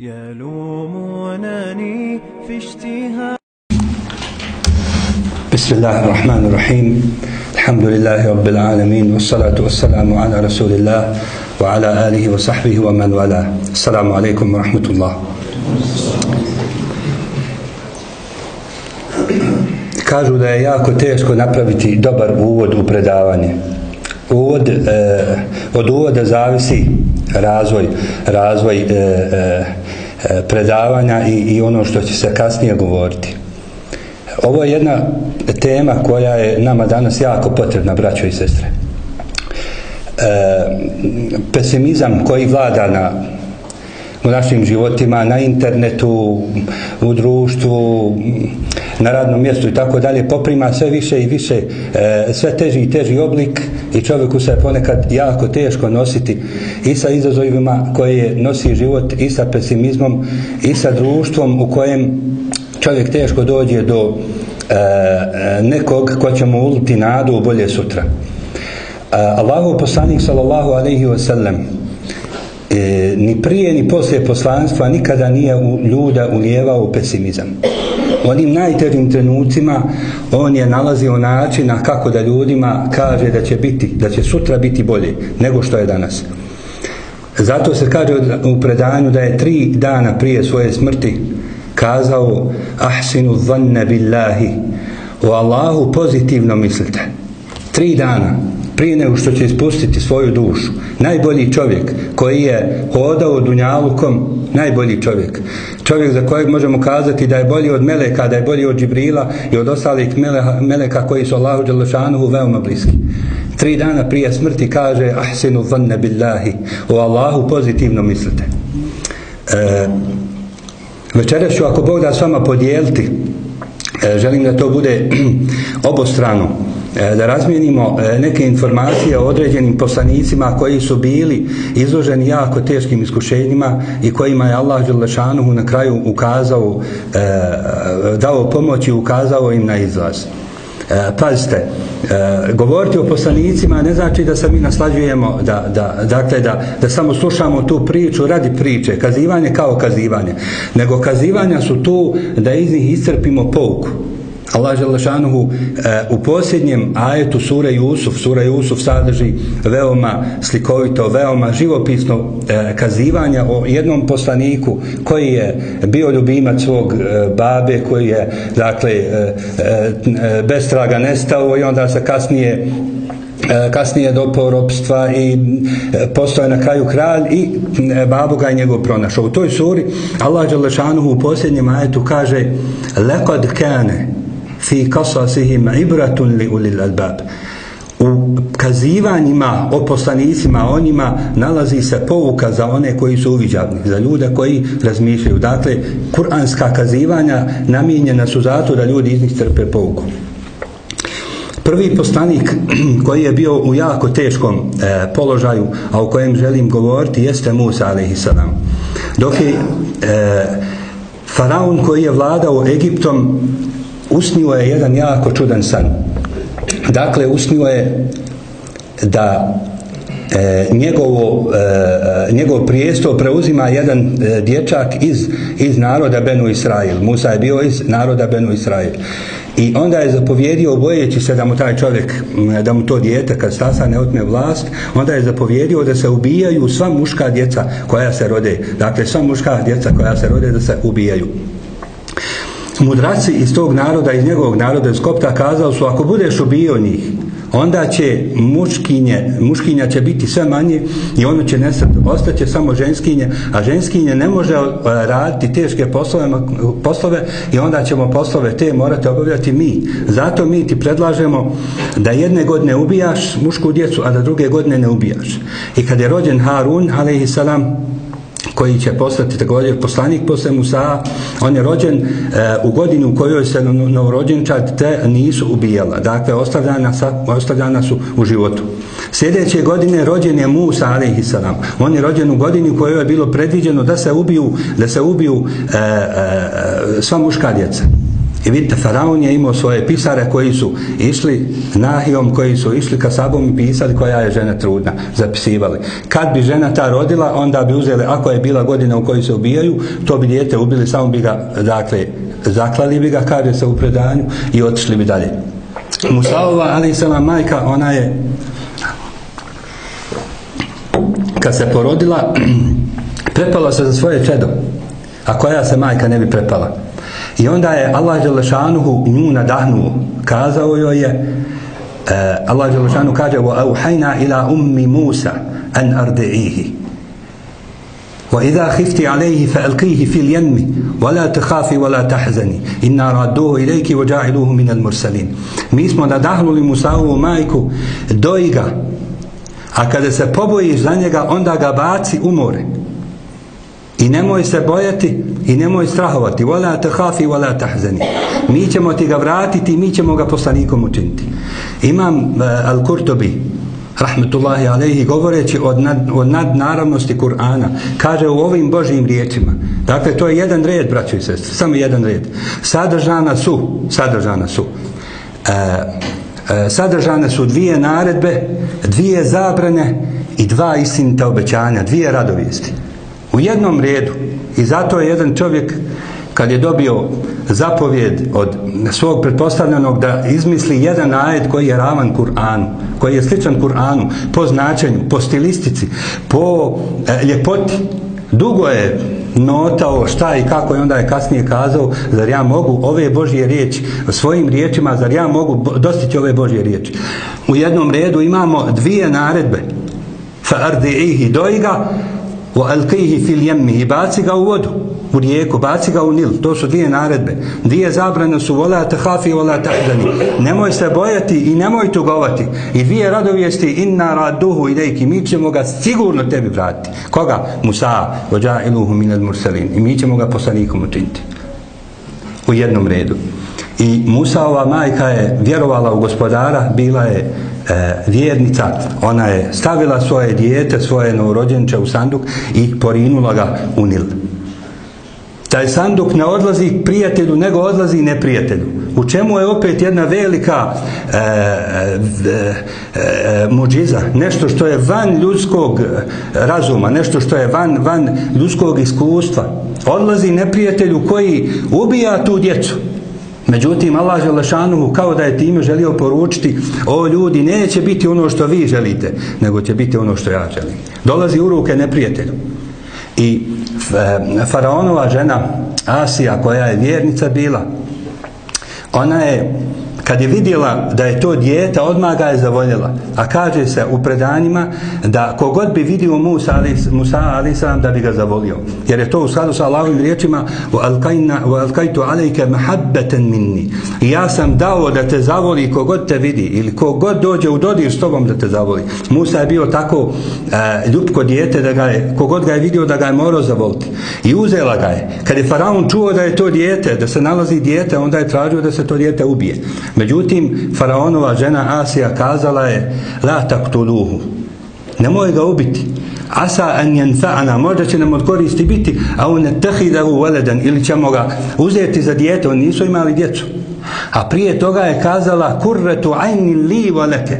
يلومونني في اشتهاء بسم الله الرحمن الرحيم الحمد لله رب العالمين والصلاة والسلام على رسول الله وعلى آله وصحبه ومن والاه السلام عليكم ورحمة الله Kažu da je jako teško napraviti dobar uvod u predavanje. Uvod, e, od uvoda zavisi razvoj, razvoj e, e, E, predavanja i, i ono što će se kasnije govoriti. Ovo je jedna tema koja je nama danas jako potrebna, braćo i sestre. E, pesimizam koji vlada na u našim životima, na internetu, u društvu, na radnom mjestu i tako dalje, poprima sve više i više, e, sve teži i teži oblik i čovjeku se ponekad jako teško nositi i sa izazovima koje nosi život i sa pesimizmom i sa društvom u kojem čovjek teško dođe do e, nekog ko će mu uliti nadu u bolje sutra. E, Allahu poslanik sallallahu alaihi wa sallam e, ni prije ni poslije poslanstva nikada nije u ljuda ulijevao pesimizam. U onim najtežim trenucima on je nalazio načina kako da ljudima kaže da će biti, da će sutra biti bolje nego što je danas. Zato se kaže u predanju da je tri dana prije svoje smrti kazao ahsinu dhanne billahi o Allahu pozitivno mislite. Tri dana prije nego što će ispustiti svoju dušu. Najbolji čovjek koji je hodao dunjalukom, najbolji čovjek. Čovjek za kojeg možemo kazati da je bolji od Meleka, da je bolji od Džibrila i od ostalih Meleka koji su Allahu Đelešanuhu veoma bliski. Tri dana prije smrti kaže ahsinu vanne billahi o Allahu pozitivno mislite. E, večeras ću ako Bog da s vama podijeliti e, želim da to bude obostrano E, da razmijenimo e, neke informacije o određenim poslanicima koji su bili izloženi jako teškim iskušenjima i kojima je Allah Đelešanuhu na kraju ukazao, e, dao pomoć i ukazao im na izlaz. Pazite, govoriti o poslanicima ne znači da se mi naslađujemo, da, da, dakle da, da samo slušamo tu priču radi priče, kazivanje kao kazivanje, nego kazivanja su tu da iz njih iscrpimo pouku. Allah Želešanuhu e, u posljednjem ajetu sura Jusuf, sura Jusuf sadrži veoma slikovito, veoma živopisno e, kazivanja o jednom poslaniku koji je bio ljubimac svog e, babe, koji je dakle e, e, e, bez traga nestao i onda se kasnije kasnije do poropstva i postoje na kraju kralj i babu ga je njegov pronašao. U toj suri Allah Đalešanuhu u posljednjem ajetu kaže lekad kane fi kasasihim ibratun li ulil albab. U kazivanjima o poslanicima o njima nalazi se pouka za one koji su uviđavni za ljude koji razmišljaju. Dakle kuranska kazivanja namijenjena su zato da ljudi iz njih trpe pouku. Prvi poslanik koji je bio u jako teškom e, položaju, a o kojem želim govoriti, jeste Musa a.s. Dok je e, faraon koji je vladao Egiptom usnio je jedan jako čudan san. Dakle, usnio je da e, njegovo, e, e, njegov prijesto preuzima jedan e, dječak iz, iz naroda Benu Israil. Musa je bio iz naroda Benu Israil. I onda je zapovjedio bojeći se da mu taj čovjek, da mu to dijete kad stasa ne otme vlast, onda je zapovjedio da se ubijaju sva muška djeca koja se rode. Dakle, sva muška djeca koja se rode da se ubijaju mudraci iz tog naroda, iz njegovog naroda iz Kopta kazao su ako budeš ubio njih onda će muškinje, muškinja će biti sve manje i ono će nestati, ostaće samo ženskinje, a ženskinje ne može eh, raditi teške poslove, poslove i onda ćemo poslove te morate obavljati mi. Zato mi ti predlažemo da jedne godine ubijaš mušku djecu, a da druge godine ne ubijaš. I kad je rođen Harun, alaihissalam, koji će postati također poslanik posle Musa, on je rođen e, u godinu u kojoj se novorođenčad te nisu ubijala. Dakle, ostavljana, sa, ostavljana su u životu. Sljedeće godine rođen je Musa, alaihissalam. On je rođen u godini u kojoj je bilo predviđeno da se ubiju, da se ubiju e, e, sva muška djeca. I vidite, Faraon je imao svoje pisare koji su išli nahijom, koji su išli ka sabom i pisali koja je žena trudna, zapisivali. Kad bi žena ta rodila, onda bi uzeli, ako je bila godina u kojoj se ubijaju, to bi dijete ubili, samo bi ga, dakle, zaklali bi ga, kaže se u predanju, i otišli bi dalje. Musaova, ali i majka, ona je kad se porodila prepala se za svoje čedo a koja se majka ne bi prepala i onda je Allah Đelešanuhu nju nadahnuo kazao joj je uh, Allah Đelešanuhu kaže wa auhajna ila ummi Musa an arde'ihi وإذا خفت عليه فألقيه في اليم ولا تخافي ولا تحزني إنا ردوه إليك وجاعلوه من المرسلين mi smo nadahnuli Musaovu majku dojga a kada se pobojiš za njega onda ga baci u more i nemoj se bojati i nemoj strahovati. Wala takhafi wala tahzani. Mi ćemo ti ga vratiti mi ćemo ga poslanikom učiniti. Imam eh, uh, al-Kurtobi rahmetullahi alejhi govoreći od, nad, od nadnaravnosti Kur'ana kaže u ovim Božijim riječima. Dakle to je jedan red braćo i sestre samo jedan red. Sadržana su sadržana su uh, E, sadržane su dvije naredbe, dvije zabrane i dva istinita obećanja, dvije radovijesti. U jednom redu. I zato je jedan čovjek kad je dobio zapovjed od svog pretpostavljenog da izmisli jedan ajed koji je ravan Kur'anu, koji je sličan Kur'anu po značenju, po stilistici, po e, ljepoti. Dugo je notao šta i kako i onda je kasnije kazao zar ja mogu ove Božje riječi svojim riječima zar ja mogu dostići ove Božje riječi u jednom redu imamo dvije naredbe fa ardi'ihi dojga wa alqihi fil yammi i baci ga u vodu u rijeku, baci ga u Nil. To su dvije naredbe. Dvije zabrane su vola tahafi, vola tahdani. Nemoj se bojati i nemoj tugovati. I dvije radovijesti inna raduhu idejki. Mi ćemo ga sigurno tebi vratiti. Koga? Musa, vođa iluhu minad mursalin. I mi ćemo ga poslanikom učiniti. U jednom redu. I Musaova majka je vjerovala u gospodara, bila je e, vjernica, ona je stavila svoje dijete, svoje novorođenče u sanduk i porinula ga u Nil. Taj sanduk ne odlazi prijatelju, nego odlazi neprijatelju. U čemu je opet jedna velika e, e, e, muđiza, nešto što je van ljudskog razuma, nešto što je van, van ljudskog iskustva. Odlazi neprijatelju koji ubija tu djecu. Međutim, Allah Želešanuhu kao da je time želio poručiti o ljudi, neće biti ono što vi želite, nego će biti ono što ja želim. Dolazi u ruke neprijatelju. I e, faraonova žena Asija koja je vjernica bila ona je kad je vidjela da je to dijete, odmah ga je zavoljela. A kaže se u predanjima da kogod bi vidio Musa, ali, Musa ali sam da bi ga zavolio. Jer je to u skladu sa Allahovim riječima u alkajtu alejke mahabbeten minni. I ja sam dao da te zavoli kogod te vidi ili kogod dođe u dodir s tobom da te zavoli. Musa je bio tako e, ljubko dijete da ga je, kogod ga je vidio da ga je morao zavoliti. I uzela ga je. Kad je faraon čuo da je to dijete, da se nalazi dijete, onda je tražio da se to dijete ubije. Međutim, faraonova žena Asija kazala je La taktuluhu Nemoj ga ubiti. Asa an yanfa'ana Možda će nam od koristi biti A on ne tehidahu veledan Ili ćemo ga uzeti za dijete Oni nisu imali djecu. A prije toga je kazala kurretu ajni li valeke.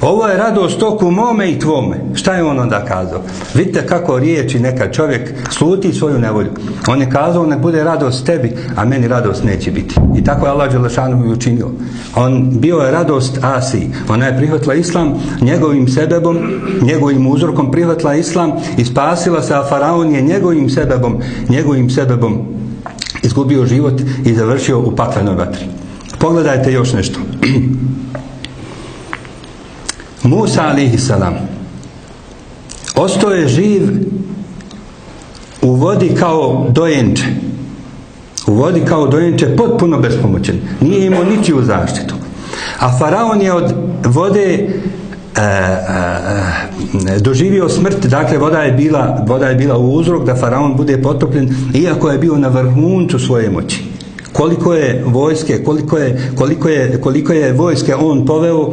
Ovo je radost oku mome i tvome. Šta je on onda kazao? Vidite kako riječi neka čovjek sluti svoju nevolju. On je kazao nek bude radost tebi, a meni radost neće biti. I tako je Allah Đelešanu i učinio. On bio je radost Asiji. Ona je prihvatila islam njegovim sebebom, njegovim uzorkom prihvatila islam i spasila se, a faraon je njegovim sebebom, njegovim sebebom izgubio život i završio u paklenoj vatri. Pogledajte još nešto. Musa alihi salam ostao je živ u vodi kao dojenče. U vodi kao dojenče potpuno bespomoćen. Nije imao ničiju u zaštitu. A faraon je od vode e, e, e, doživio smrt, dakle voda je bila voda je bila uzrok da faraon bude potopljen iako je bio na vrhuncu svoje moći koliko je vojske, koliko je, koliko je, koliko je vojske on poveo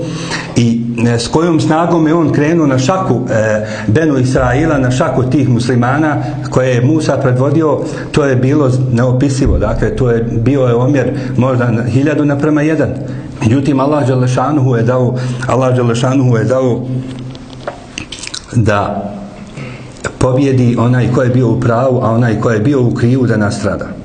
i e, s kojom snagom je on krenuo na šaku e, Benu Israila, na šaku tih muslimana koje je Musa predvodio, to je bilo neopisivo, dakle, to je bio je omjer možda hiljadu naprema jedan. Međutim, Allah Đelešanuhu je dao, Allah Đelešanuhu je dao da pobjedi onaj ko je bio u pravu, a onaj ko je bio u krivu da nastrada.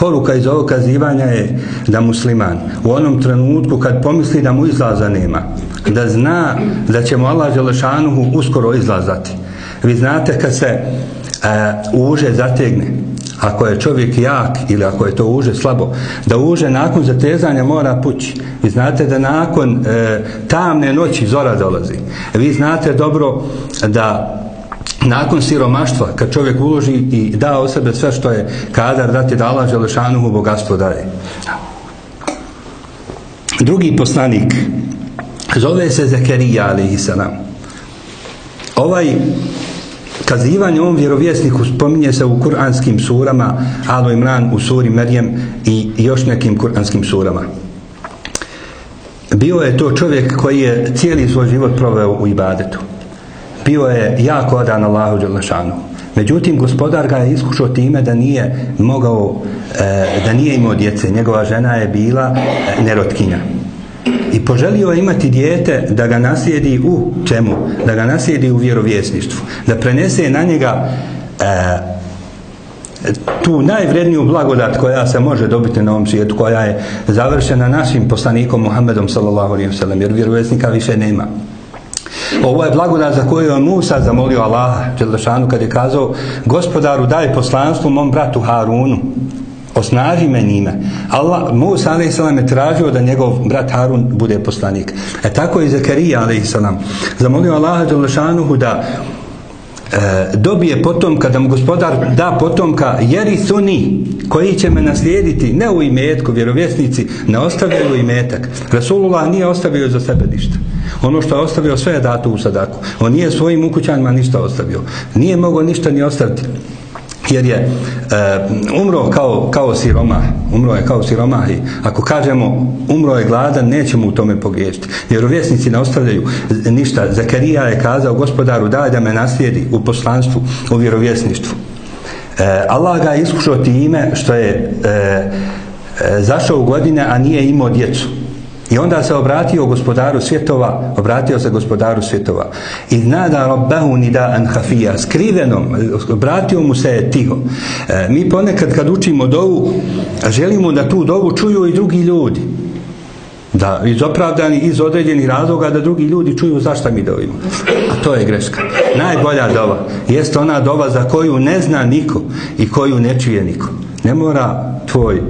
Poruka iz ovog kazivanja je da musliman u onom trenutku kad pomisli da mu izlaza nema, da zna da će mu Allah Želešanuhu uskoro izlazati. Vi znate kad se e, uže zategne, ako je čovjek jak ili ako je to uže slabo, da uže nakon zatezanja mora pući. Vi znate da nakon e, tamne noći zora dolazi. Vi znate dobro da nakon siromaštva, kad čovjek uloži i da o sebe sve što je kadar dati da Allah Želešanu mu bogatstvo daje. Drugi poslanik zove se Zekerija alaihi salam. Ovaj kazivanje ovom vjerovjesniku spominje se u kuranskim surama Alo Imran u suri Merjem i još nekim kuranskim surama. Bio je to čovjek koji je cijeli svoj život proveo u ibadetu bio je jako odan Allahu Đelešanu. Međutim, gospodar ga je iskušao time da nije mogao, e, da nije imao djece. Njegova žena je bila e, nerotkinja. I poželio je imati dijete da ga naslijedi u čemu? Da ga naslijedi u vjerovjesništvu. Da prenese na njega e, tu najvredniju blagodat koja se može dobiti na ovom svijetu, koja je završena našim poslanikom Muhammedom sallallahu alaihi wa sallam, jer vjerovjesnika više nema. Ovo je blagodat za koju je Musa zamolio Allaha, Đelešanu, kad je kazao, gospodaru daj poslanstvo mom bratu Harunu, osnaži me njime. Allah, Musa a.s. je tražio da njegov brat Harun bude poslanik. E tako je Zakarija a.s. zamolio Allaha Đelešanuhu da E, dobije potomka, da mu gospodar da potomka, jer i suni koji će me naslijediti, ne u imetku, vjerovjesnici, ne ostavljaju imetak. Rasulullah nije ostavio za sebe ništa. Ono što je ostavio sve je dato u sadaku. On nije svojim ukućanima ništa ostavio. Nije mogao ništa ni ostaviti. Jer je e, umro kao, kao siroma. Umro je kao siroma i ako kažemo umro je gladan, nećemo u tome pogriješiti. Vjerovjesnici ne ostavljaju ništa. Zakarija je kazao gospodaru daj da me naslijedi u poslanstvu, u vjerovjesništvu. E, Allah ga je iskušao time što je e, e, zašao u godine, a nije imao djecu. I onda se obratio gospodaru svjetova, obratio se gospodaru svjetova. I nada rabbahu nida an hafija, skriveno, obratio mu se tiho. E, mi ponekad kad učimo dovu, želimo da tu dovu čuju i drugi ljudi. Da, iz opravdani, iz određenih razloga da drugi ljudi čuju zašto mi dovimo. A to je greška. Najbolja dova jest ona dova za koju ne zna niko i koju ne čuje niko. Ne mora tvoj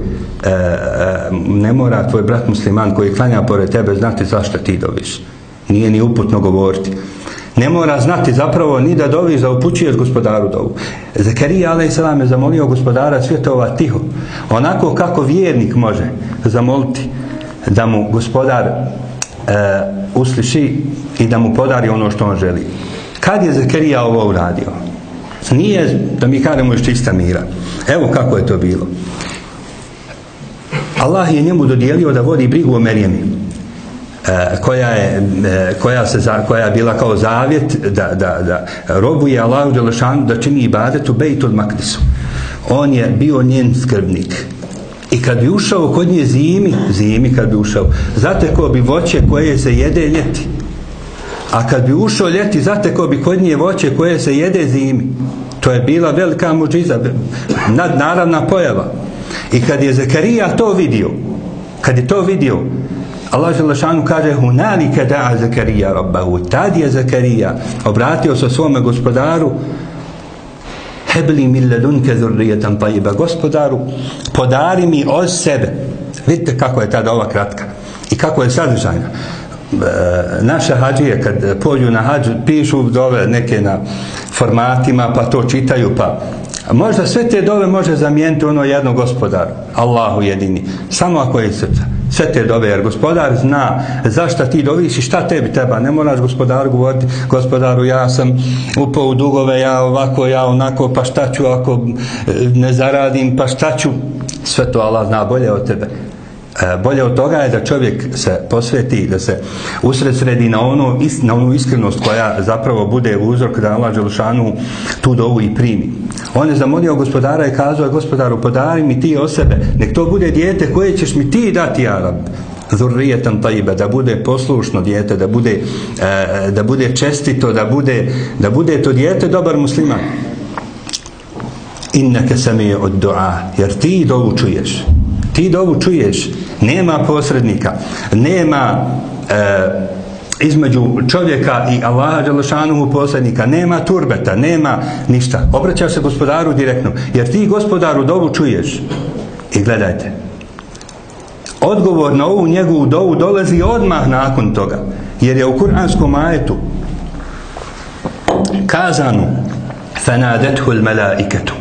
E, e, ne mora tvoj brat musliman koji klanja pored tebe znati zašto ti doviš. Nije ni uputno govoriti. Ne mora znati zapravo ni da doviš da upućuješ gospodaru dovu. Zakarija a.s. je zamolio gospodara svjetova tiho. Onako kako vjernik može zamoliti da mu gospodar e, usliši i da mu podari ono što on želi. Kad je Zakarija ovo uradio? Nije, da mi kažemo, još čista mira. Evo kako je to bilo. Allah je njemu dodijelio da vodi brigu o Merijemi e, koja je e, koja se za, koja je bila kao zavjet da, da, da robuje Allahu Đelešanu da čini ibadet u Bejtul Makdisu on je bio njen skrbnik. I kad bi ušao kod nje zimi zimi kad bi ušao zatekao bi voće koje se jede ljeti. A kad bi ušao ljeti zatekao bi kod nje voće koje se jede zimi. To je bila velika muđiza nadnaravna pojava. I kad je Zakarija to vidio, kad je to vidio, Allah Želešanu kaže Hunalike da'a Zakarija rabbahu. Tad je Zakarija obratio se svome gospodaru Hebli min ledunke zurrijetan tajiba. Gospodaru, podari mi od sebe. Vidite kako je tada ova kratka. I kako je sadržajna. E, naše hađije kad pođu na hađu pišu dove neke na formatima pa to čitaju pa možda sve te dove može zamijeniti ono jedno gospodar, Allahu jedini. Samo ako je srca. Sve te dove, jer gospodar zna zašto ti doviš i šta tebi treba. Ne moraš gospodar govoriti, gospodaru ja sam upao u dugove, ja ovako, ja onako, pa šta ću ako e, ne zaradim, pa šta ću. sve to Allah zna bolje od tebe. E, bolje od toga je da čovjek se posveti, da se usredsredi na, ono, na onu iskrenost koja zapravo bude uzrok da Allah Đelšanu tu dovu i primi. On je zamolio gospodara i kazao je gospodaru podari mi ti o sebe, nek to bude dijete koje ćeš mi ti dati Arab zurrijetan tajiba, da bude poslušno dijete, da bude, e, da bude čestito, da bude, da bude to dijete dobar musliman. Inneke sami od dua, jer ti dovu čuješ. Ti dovu čuješ. Nema posrednika, nema e, između čovjeka i Allaha Đalešanuhu posrednika, nema turbeta, nema ništa. Obraćaš se gospodaru direktno, jer ti gospodaru dovu čuješ. I gledajte, odgovor na ovu njegovu dovu dolazi odmah nakon toga. Jer je u kuranskom ajetu kazano fanadethu l-malaiketu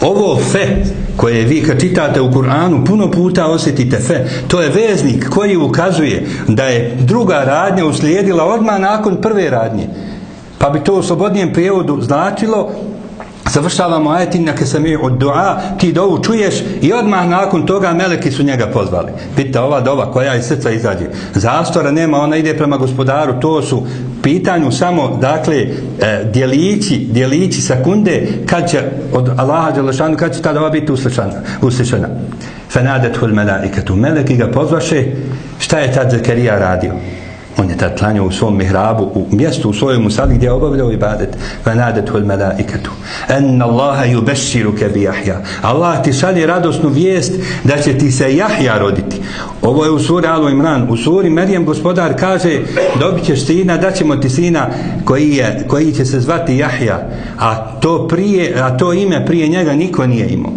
ovo fe koje vi kad čitate u Kur'anu puno puta osjetite fe. To je veznik koji ukazuje da je druga radnja uslijedila odmah nakon prve radnje. Pa bi to u slobodnijem prijevodu značilo završavamo ajet neke se od dua ti dovu čuješ i odmah nakon toga meleki su njega pozvali. Pita ova dova koja iz srca izađe. Zastora nema ona ide prema gospodaru. To su pitanju samo dakle e, djelići, djelići sekunde kad će od Allaha Đelešanu kad će ta dova biti uslišana uslišana. Fenadet hul melaiketu meleki ga pozvaše. Šta je tad Zakarija radio? On je tad klanjao u svom mihrabu, u mjestu, u svojoj musali gdje je obavljao ibadet. Vanadet al malaikatu. En Allaha yubashiru ke bi Jahja. Allah ti šalje radosnu vijest da će ti se Jahja roditi. Ovo je u suri Alu Imran. U suri Merijem gospodar kaže dobit ćeš sina, daćemo ti sina koji, je, koji će se zvati Jahja. A to, prije, a to ime prije njega niko nije imao.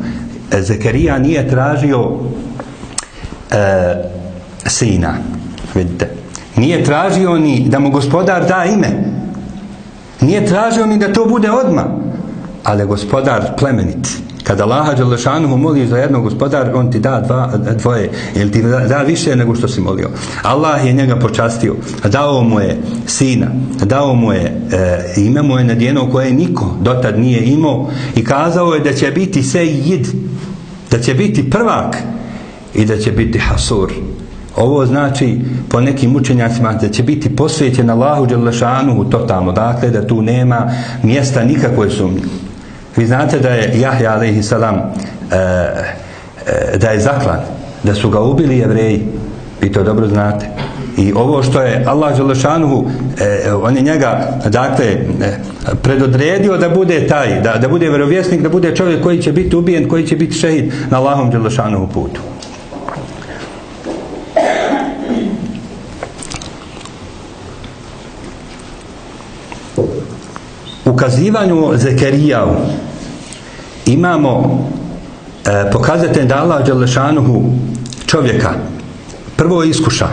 Zekarija nije tražio e, sina. Vidite Nije tražio ni da mu gospodar da ime. Nije tražio ni da to bude odma. Ali gospodar plemenit. Kada Laha Đalešanu moli za jednog gospodar, on ti da dva, dvoje. Ili ti da, da više nego što si molio. Allah je njega počastio. Dao mu je sina. Dao mu je e, ime mu je nadjeno koje niko dotad nije imao. I kazao je da će biti sejid. Da će biti prvak. I da će biti hasur. Ovo znači po nekim učenjacima da će biti posvećen Allahu Đelešanu totalno, dakle da tu nema mjesta nikakve sumnje. Vi znate da je Jahja alaihi salam e, e, da je zaklan, da su ga ubili jevreji, vi to dobro znate. I ovo što je Allah Đelešanu, e, on je njega, dakle, e, predodredio da bude taj, da, da bude verovjesnik, da bude čovjek koji će biti ubijen, koji će biti šehid na Allahom Đelešanu putu. Ukazivanju Zekerijavu imamo e, pokazatelj da Allah Đelešanuhu čovjeka prvo iskuša.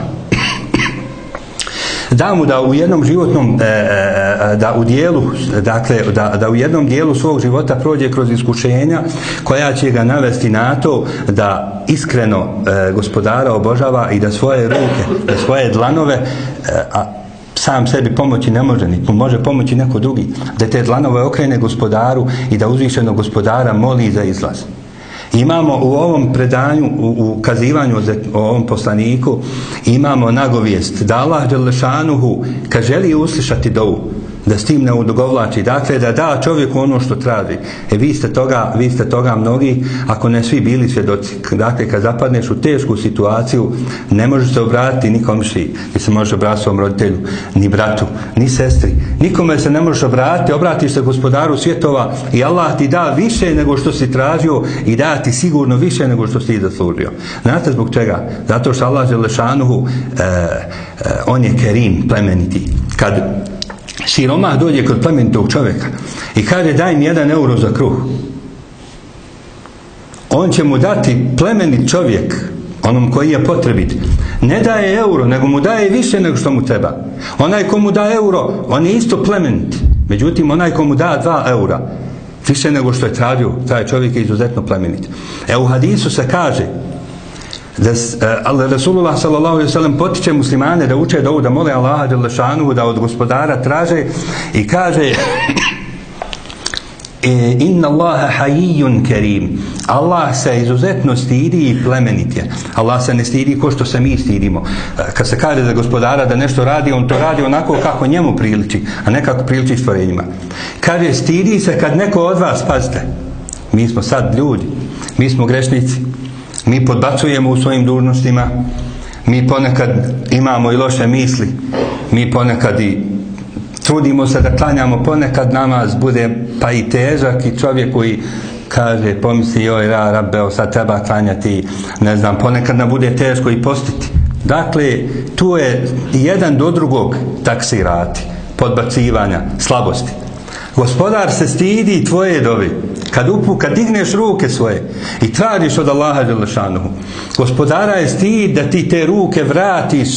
Da mu da u jednom životnom e, e, e, da u dijelu dakle da, da u jednom dijelu svog života prođe kroz iskušenja koja će ga navesti na to da iskreno e, gospodara obožava i da svoje ruke da svoje dlanove e, a sam sebi pomoći ne može, niti može pomoći neko drugi. Da te dlanove okrene gospodaru i da uzvišeno gospodara moli za izlaz. Imamo u ovom predanju, u, u kazivanju o ovom poslaniku, imamo nagovijest da Allah Đelešanuhu, kad želi uslišati dovu, da s tim ne udogovlači, dakle da da čovjeku ono što traži. E vi ste toga, vi ste toga mnogi, ako ne svi bili svjedoci. Dakle, kad zapadneš u tešku situaciju, ne možeš se obratiti nikom ši, ni se možeš obratiti svom roditelju, ni bratu, ni sestri. Nikome se ne možeš obratiti, obratiš se gospodaru svjetova i Allah ti da više nego što si tražio i da ti sigurno više nego što si zaslužio. Znate zbog čega? Zato što Allah Želešanuhu, e, e, on je kerim, plemeniti. Kad siromah dođe kod pametnog čovjeka i kaže daj mi jedan euro za kruh. On će mu dati plemenit čovjek onom koji je potrebit. Ne daje euro nego mu daje više nego što mu treba. Onaj ko mu da euro on je isto plemenit. Međutim onaj ko mu da dva eura više nego što je tražio, taj čovjek je izuzetno plemenit. E u hadisu se kaže da e, ali Rasulullah sallallahu alejhi ve sellem potiče muslimane da uče dovu da mole Allaha dželle šanu da od gospodara traže i kaže e, inna Allaha hayyun kerim Allah se izuzetno stidi i plemenit je. Allah se ne stidi ko što se mi stidimo. E, kad se kaže za gospodara da nešto radi on to radi onako kako njemu priliči a ne kako priliči stvorenjima. Kaže stidi se kad neko od vas pazite mi smo sad ljudi mi smo grešnici mi podbacujemo u svojim dužnostima mi ponekad imamo i loše misli mi ponekad i trudimo se da klanjamo ponekad namaz bude pa i težak i čovjek koji kaže pomisli joj ra rabbe sad treba klanjati ne znam ponekad nam bude teško i postiti. Dakle tu je jedan do drugog taksirati podbacivanja slabosti. Gospodar se stidi tvoje dobi kad upu, kad digneš ruke svoje i tražiš od Allaha Đelešanuhu gospodara je stid da ti te ruke vratiš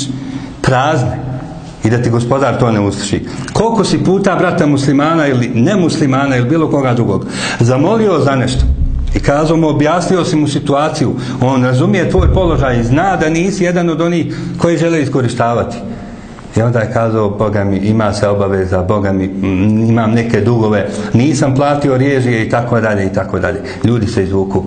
prazne i da ti gospodar to ne usliši. Koliko si puta brata muslimana ili nemuslimana ili bilo koga drugog zamolio za nešto i kazao mu, objasnio si mu situaciju, on razumije tvoj položaj i zna da nisi jedan od onih koji žele iskoristavati. I onda je kazao, Boga mi, ima se obaveza, Boga mi, imam neke dugove, nisam platio režije i tako dalje i tako dalje. Ljudi se izvuku.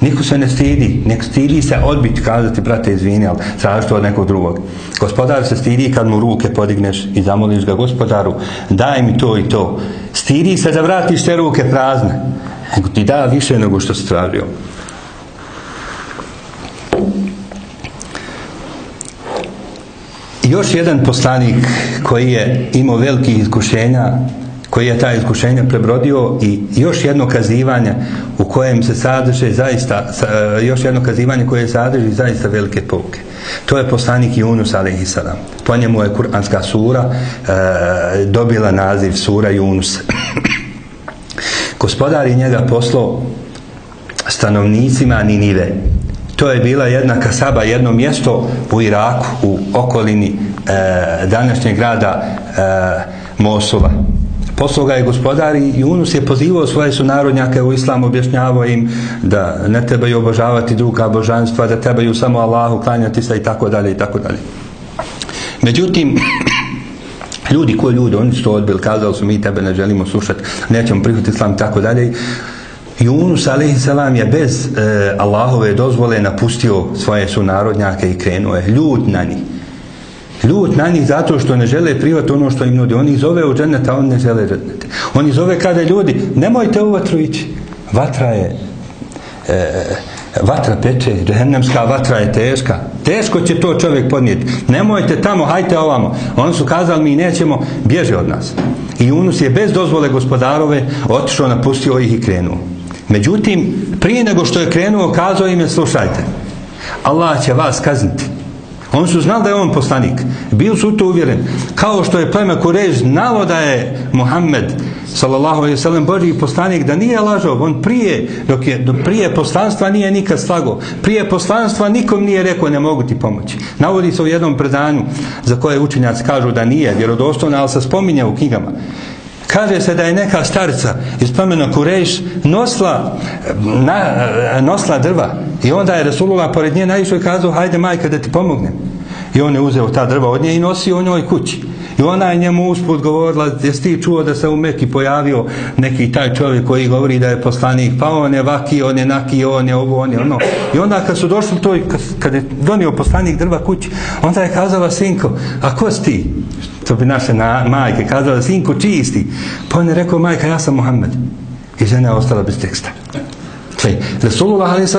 Niko se ne stidi, nek stidi se odbiti kazati, brate, izvini, ali traži to od nekog drugog. Gospodar se stidi kad mu ruke podigneš i zamoliš ga, gospodaru, daj mi to i to. Stidi se da vratiš te ruke prazne. Nego ti da više nego što si tražio. Još jedan poslanik koji je imao veliki iskušenja, koji je ta iskušenja prebrodio i još jedno kazivanje u kojem se sadrže zaista, e, još jedno kazivanje koje sadrži zaista velike pouke. To je poslanik Junus a.s. Po njemu je kuranska sura e, dobila naziv sura Junus. Gospodar je njega poslao stanovnicima Ninive. To je bila jedna kasaba, jedno mjesto u Iraku, u okolini e, današnjeg grada e, Mosova. Poslao ga je gospodar i Yunus je pozivao svoje sunarodnjake u islam, objašnjavao im da ne trebaju obožavati druga božanstva, da trebaju samo Allahu klanjati se i tako dalje i tako dalje. Međutim, ljudi koji ljudi, oni su to odbili, kazali su mi tebe ne želimo slušati, nećemo prihvatiti islam i tako dalje. Yunus a.s. je bez e, Allahove dozvole napustio svoje sunarodnjake i krenuo je ljud na njih ljut na njih zato što ne žele privati ono što im nudi. Oni zove u dženeta, a oni ne žele dženeta. Oni zove kada ljudi, nemojte u vatru ići. Vatra je, e, vatra peče, džehennemska vatra je teška. Teško će to čovjek podnijeti. Nemojte tamo, hajte ovamo. Oni su kazali, mi nećemo, bježi od nas. I Unus je bez dozvole gospodarove otišao, napustio ih i krenuo. Međutim, prije nego što je krenuo, kazao im je, slušajte, Allah će vas kazniti Oni su znali da je on poslanik. Bil su to uvjeren. Kao što je pleme Kurež znalo da je Muhammed sallallahu alaihi sallam Boži poslanik, da nije lažao. On prije, dok je, do prije poslanstva nije nikad slago. Prije poslanstva nikom nije rekao ne mogu ti pomoći. Navodi se u jednom predanju za koje učenjaci kažu da nije vjerodostojno, ali se spominja u knjigama. Kaže se da je neka starica iz plemena Kurejš nosla, na, nosla drva i onda je Resulullah pored nje naišao i kazao hajde majka da ti pomognem. I on je uzeo ta drva od nje i nosio u njoj kući. I ona je njemu usput govorila, jesi ti čuo da se u Meki pojavio neki taj čovjek koji govori da je poslanik, pa on je vaki, on je naki, on je ovo, on je ono. I onda kad su došli to, kad je donio poslanik drva kući, onda je kazala sinko, a ko si ti? To bi naše na, majke kazala, sinko čisti. Pa on je rekao, majka, ja sam Muhammed. I žena je ostala bez teksta. Dakle, Resulullah a.s.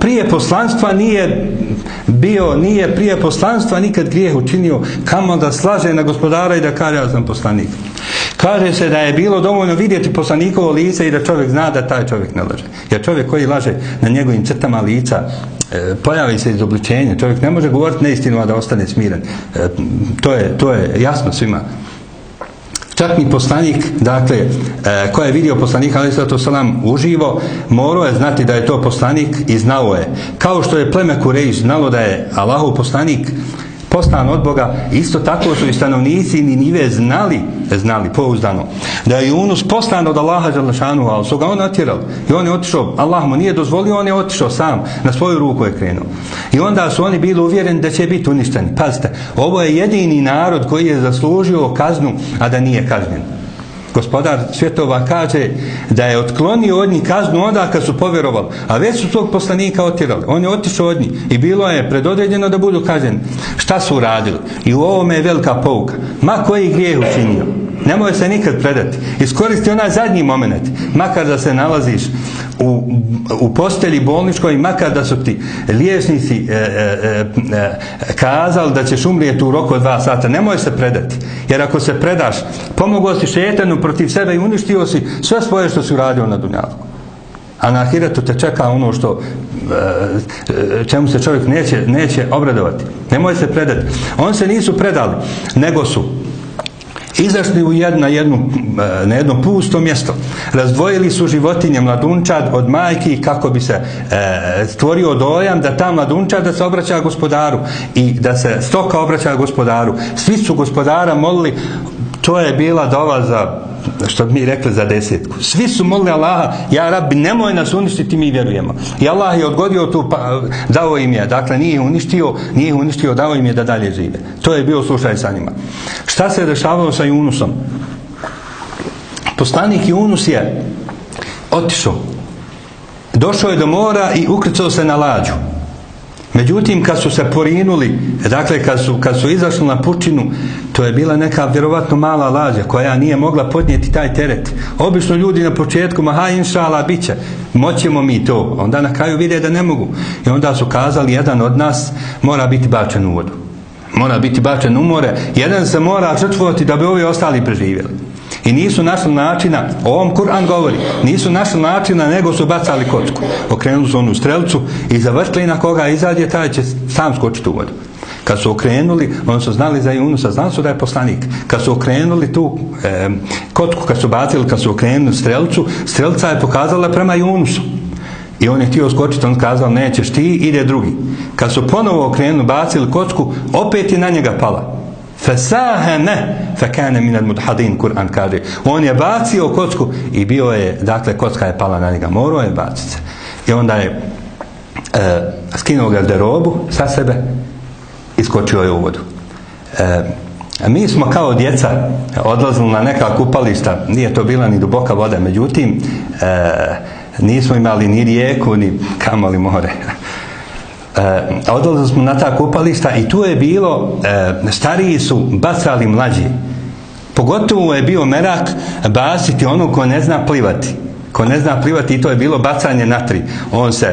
prije poslanstva nije bio, nije prije poslanstva nikad grijeh učinio kamo da slaže na gospodara i da kaže ja sam poslanik. Kaže se da je bilo dovoljno vidjeti poslanikovo lice i da čovjek zna da taj čovjek ne laže. Jer čovjek koji laže na njegovim crtama lica e, pojavi se iz obličenja. Čovjek ne može govoriti neistinu, a da ostane smiren. E, to, je, to je jasno svima. Čak ni poslanik, dakle, e, ko je vidio poslanika, ali to salam uživo, morao je znati da je to poslanik i znao je. Kao što je pleme Kurejiš znalo da je Allahov poslanik, poslan od Boga, isto tako su i stanovnici ni nive znali, znali pouzdano, da je Yunus poslan od Allaha Đalešanu, ali su ga on natjerali. I on je otišao, Allah mu nije dozvolio, on je otišao sam, na svoju ruku je krenuo. I onda su oni bili uvjereni da će biti uništeni. Pazite, ovo je jedini narod koji je zaslužio kaznu, a da nije kažnjen gospodar svjetova kaže da je otklonio od njih kaznu onda kad su povjerovali, a već su tog poslanika otjerali. On je otišao od njih i bilo je predodređeno da budu kaženi. Šta su uradili? I u ovome je velika pouka. Ma koji grijeh učinio? Nemoj se nikad predati. Iskoristi onaj zadnji moment. Makar da se nalaziš u, u postelji bolničkoj, makar da su ti liječnici e, e, e, e, kazali da ćeš umrijeti u roku od dva sata. Nemoj se predati. Jer ako se predaš, pomogao si šetanu protiv sebe i uništio si sve svoje što si uradio na Dunjavku. A na ahiretu te čeka ono što e, e, čemu se čovjek neće, neće obradovati. Nemoj se predati. On se nisu predali, nego su izašli u jedno, jednu, e, na jedno pusto mjesto. Razdvojili su životinje mladunčad od majki kako bi se e, stvorio dojam da ta mladunčad da se obraća gospodaru i da se stoka obraća gospodaru. Svi su gospodara molili to je bila dova za što mi rekli za desetku. Svi su molili Allaha, ja rabbi, nemoj nas uništiti, mi vjerujemo. I Allah je odgodio tu, pa, dao im je, dakle, nije uništio, nije uništio, dao im je da dalje žive. To je bio slušaj sa njima. Šta se je dešavalo sa Junusom? Poslanik Junus je otišao. Došao je do mora i ukrcao se na lađu. Međutim, kad su se porinuli, dakle, kad su, kad su izašli na pučinu, to je bila neka vjerovatno mala lađa koja nije mogla podnijeti taj teret. Obično ljudi na početku, ma haj inšala, bit će, moćemo mi to. Onda na kraju vide da ne mogu. I onda su kazali, jedan od nas mora biti bačen u vodu. Mora biti bačen u more. Jedan se mora žrtvovati da bi ovi ostali preživjeli. I nisu našli načina, o ovom Kur'an govori, nisu našli načina nego su bacali kocku. Okrenuli su onu strelcu i zavrtli na koga izađe, taj će sam skočiti u vodu. Kad su okrenuli, oni su znali za Junusa, znali su da je poslanik. Kad su okrenuli tu e, kotku, kad su bacili, kad su okrenuli strelcu, strelca je pokazala prema Junusu. I on je htio skočiti, on kazao, nećeš ti, ide drugi. Kad su ponovo okrenuli, bacili kocku, opet je na njega pala. Fesahene fekane minad mudhadin, Kur'an kaže. On je bacio kocku i bio je, dakle, kocka je pala na njega, morao je baciti se. I onda je e, skinuo garderobu sa sebe i skočio je u vodu. E, mi smo kao djeca odlazili na neka kupališta, nije to bila ni duboka voda, međutim, e, nismo imali ni rijeku, ni kamoli more. E, odlazili smo na ta kupališta i tu je bilo, e, stariji su bacali mlađi. Pogotovo je bio merak basiti ono ko ne zna plivati. Ko ne zna plivati i to je bilo bacanje na tri. On se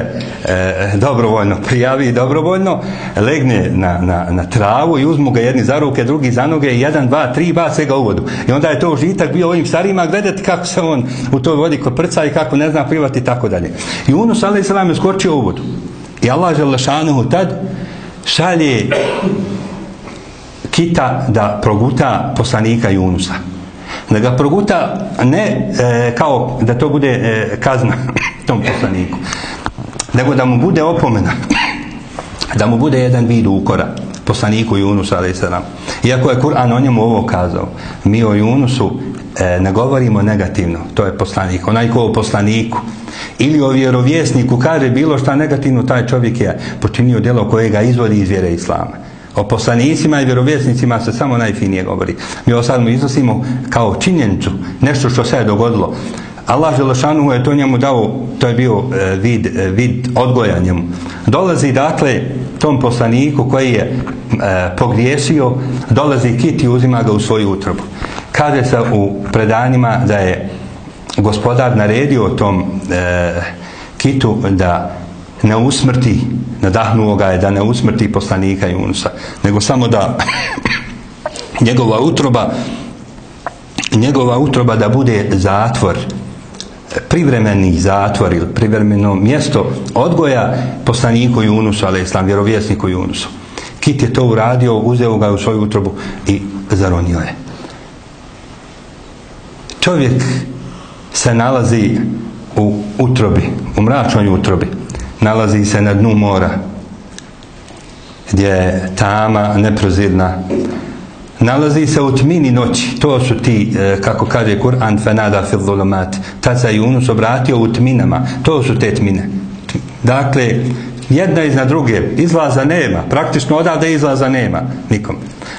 e, dobrovoljno prijavi dobrovoljno, legne na, na, na travu i uzmu ga jedni za ruke, drugi za noge, i jedan, dva, tri, bace ga u vodu. I onda je to užitak bio ovim starima gledati kako se on u toj vodi koprca i kako ne zna plivati i tako dalje. I Unus a.s. je skočio u vodu. I Allah Želešanuhu tad šalje kita da proguta poslanika Junusa. Da ga proguta ne e, kao da to bude e, kazna tom poslaniku, nego da mu bude opomena. Da mu bude jedan vid ukora poslaniku Junusa, ali se Iako je Kur'an o njemu ovo kazao, mi o Junusu e, ne govorimo negativno, to je poslanik, onaj ko o poslaniku, ili o vjerovjesniku kaže bilo šta negativno, taj čovjek je počinio djelo koje ga izvodi iz vjere Islama. O poslanicima i vjerovjesnicima se samo najfinije govori. Mi ovo sad mu iznosimo kao činjenicu, nešto što se je dogodilo. Allah Želešanu je to njemu dao, to je bio e, vid, e, vid odgoja njemu. Dolazi dakle tom poslaniku koji je e, pogriješio, dolazi kit i uzima ga u svoju utrobu. Kaže se u predanjima da je gospodar naredio tom e, kitu da ne usmrti, nadahnuo ga je da ne usmrti poslanika Junusa, nego samo da njegova utroba njegova utroba da bude zatvor privremeni zatvor ili privremeno mjesto odgoja poslaniku Junusu, ali islam, vjerovjesniku Junusu. Kit je to uradio, uzeo ga u svoju utrobu i zaronio je. Čovjek se nalazi u utrobi, u mračnoj utrobi. Nalazi se na dnu mora, gdje je tama neprozirna. Nalazi se u tmini noći. To su ti, e, kako kaže Kur'an, fenada fil zulumat. Tad se Yunus obratio u tminama. To su te tmine. Dakle, jedna iznad druge, izlaza nema, praktično odavde izlaza nema, nikom.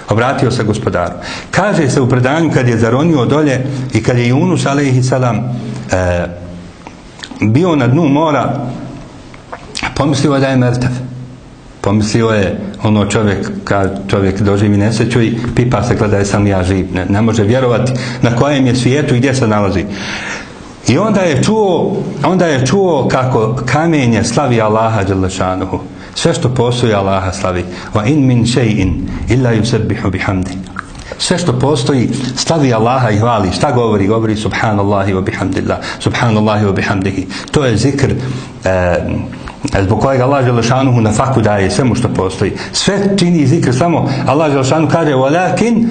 Obratio se gospodaru. Kaže se u predanju kad je zaronio dolje i kad je Junus alaihissalam e, bio na dnu mora, pomislio je da je mrtav. Pomislio je ono čovjek, kad čovjek doživi neseću i pipa se gleda je sam ja živ. Ne, ne može vjerovati na kojem je svijetu i gdje se nalazi. I onda je čuo, onda je čuo kako kamenje slavi Allaha Đalešanuhu. Sve što postoji Allaha slavi. Wa in min shay'in illa yusabbihu bihamdi. Sve što postoji slavi Allaha i hvali. Šta govori? Govori subhanallahi wa bihamdillah. Subhanallahi wa bihamdihi. To je zikr e, zbog kojeg Allah Đelešanuhu na faku daje svemu što postoji. Sve čini zikr samo Allah Đelešanuhu kaže walakin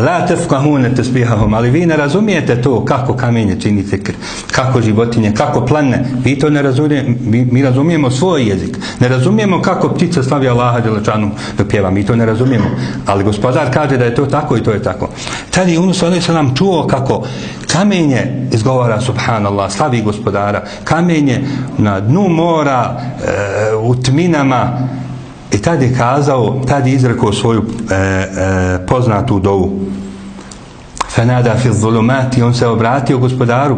la tefkahune tesbihahum, ali vi ne razumijete to kako kamenje čini zikr, kako životinje, kako plane, vi to ne razumijemo, mi, mi razumijemo svoj jezik, ne razumijemo kako ptica slavi Allaha Đelečanu dok pjeva, mi to ne razumijemo, ali gospodar kaže da je to tako i to je tako. Tad je Unus se nam čuo kako kamenje izgovara subhanallah, slavi gospodara, kamenje na dnu mora, e, u tminama, I tad je kazao, tad je izrekao svoju e, e, poznatu dovu. Fenada fil zulumati, on se obratio gospodaru,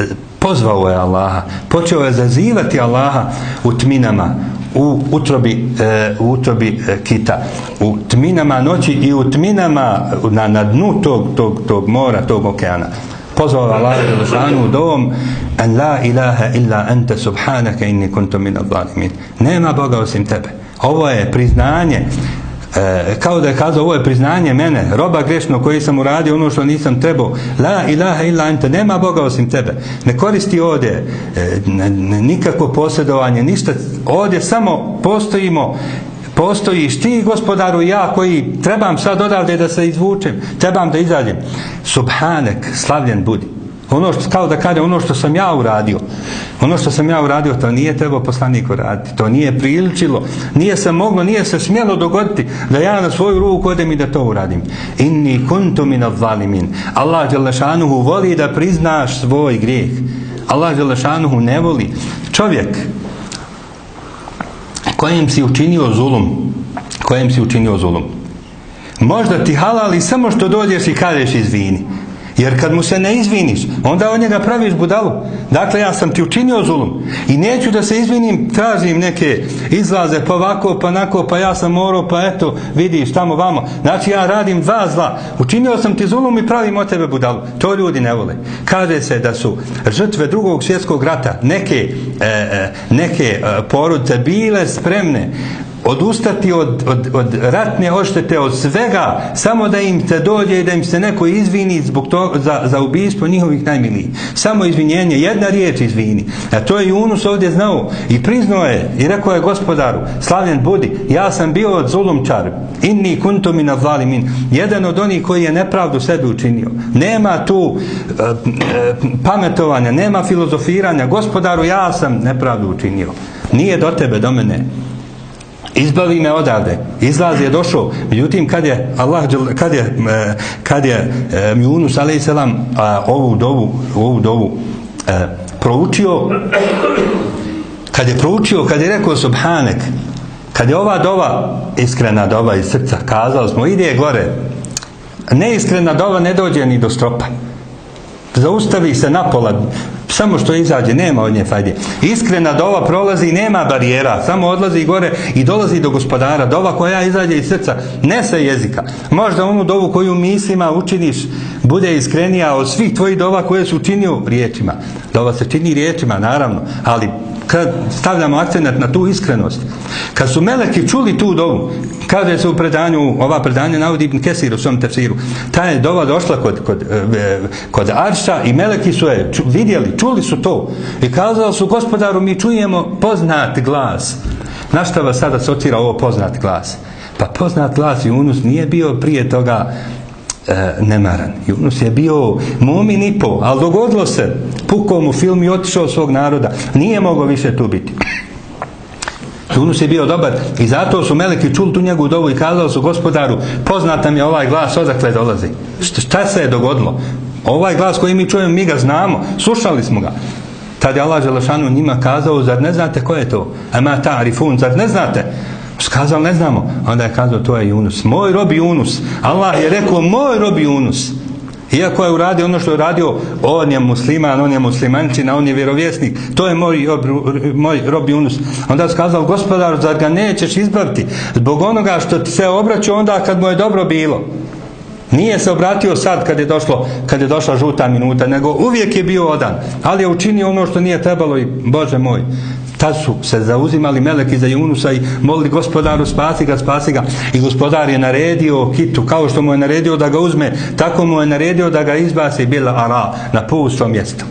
e, pozvao je Allaha, počeo je zazivati Allaha u tminama, u utrobi, e, u utrobi e, kita, u tminama noći i u tminama na, na dnu tog, tog, tog mora, tog okeana. Pozvao Allah u dom an la ilaha illa anta subhanaka inni kuntu min al-zalimin. Nema Boga osim tebe. Ovo je priznanje e, kao da je kazao ovo je priznanje mene, roba grešno koji sam uradio ono što nisam trebao. La ilaha illa ente, nema Boga osim tebe. Ne koristi ovdje e, nikako posjedovanje ništa, ovdje samo postojimo postojiš ti gospodaru ja koji trebam sad odavde da se izvučem trebam da izađem. Subhanek, slavljen budi. Ono što, kao da kaže, ono što sam ja uradio, ono što sam ja uradio, to nije trebao poslanik uraditi, to nije priličilo, nije se moglo, nije se smjelo dogoditi da ja na svoju ruku odem i da to uradim. Inni kuntu min zalimin. Allah Đelešanuhu voli da priznaš svoj grijeh. Allah Đelešanuhu ne voli. Čovjek kojem si učinio zulum, kojem si učinio zulum, možda ti halali samo što dođeš i kažeš izvini. Jer kad mu se ne izviniš, onda od njega praviš budalu. Dakle, ja sam ti učinio zulum. I neću da se izvinim, tražim neke izlaze, pa ovako, pa nako, pa ja sam morao, pa eto, vidiš, tamo, vamo. Znači, ja radim dva zla. Učinio sam ti zulum i pravim od tebe budalu. To ljudi ne vole. Kaže se da su žrtve drugog svjetskog rata, neke, e, e, neke e, porodice bile spremne odustati od, od, od ratne oštete, od svega, samo da im se dođe i da im se neko izvini zbog to, za, za ubijstvo njihovih najmilijih. Samo izvinjenje, jedna riječ izvini. A to je Junus ovdje znao i priznao je i rekao je gospodaru, slavljen budi, ja sam bio od zulumčar, inni kuntu min zalimin, jedan od onih koji je nepravdu sebi učinio. Nema tu e, e, pametovanja, nema filozofiranja, gospodaru, ja sam nepravdu učinio. Nije do tebe, do mene izbavi me odavde. Izlaz je došao. Međutim kad je Allah kad je e, kad je e, Yunus selam ovu dovu ovu dovu e, proučio kad je proučio kad je rekao subhanek kad je ova dova iskrena dova iz srca kazali smo ide gore. Neiskrena dova ne dođe ni do stropa. Zaustavi se napola samo što izađe, nema od nje fajde. Iskrena dova prolazi, nema barijera, samo odlazi gore i dolazi do gospodara. Dova koja izađe iz srca, ne sa jezika. Možda onu dovu koju mislima učiniš, bude iskrenija od svih tvojih dova koje su učinio riječima. Dova se čini riječima, naravno, ali kad stavljamo akcent na tu iskrenost. Kad su meleki čuli tu dovu, kaže se u predanju, ova predanja navodi Ibn Kesir u svom tefsiru, ta je dova došla kod, kod, e, kod Arša i meleki su je ču, vidjeli, čuli su to i kazali su gospodaru mi čujemo poznat glas. Na šta vas sada socira ovo poznat glas? Pa poznat glas i unus nije bio prije toga e, nemaran. Yunus je bio mumin i po, ali dogodilo se, pukao mu film i otišao svog naroda. Nije mogao više tu biti. Yunus je bio dobar i zato su meleki čuli tu njegovu dovu i kazali su gospodaru, poznata mi je ovaj glas, odakle dolazi. Šta, šta se je dogodilo? Ovaj glas koji mi čujemo, mi ga znamo, slušali smo ga. Tad je Allah Želešanu njima kazao, zar ne znate ko je to? Ama ta'rifun, zar ne znate? Skazal, ne znamo. Onda je kazao, to je Yunus. Moj rob Yunus. Allah je rekao, moj rob Yunus. Iako je uradio ono što je uradio, on je musliman, on je muslimančina, on je vjerovjesnik. To je moj, rob, moj rob Yunus. Onda je skazao gospodar, zar ga nećeš izbaviti? Zbog onoga što ti se obraćao onda kad mu je dobro bilo. Nije se obratio sad kad je došlo, kad je došla žuta minuta, nego uvijek je bio odan. Ali je učinio ono što nije trebalo i Bože moj, tad su se zauzimali meleki za Junusa i molili gospodaru spasi ga, spasi ga. I gospodar je naredio kitu, kao što mu je naredio da ga uzme, tako mu je naredio da ga izbaci bila ara na pusto mjesto.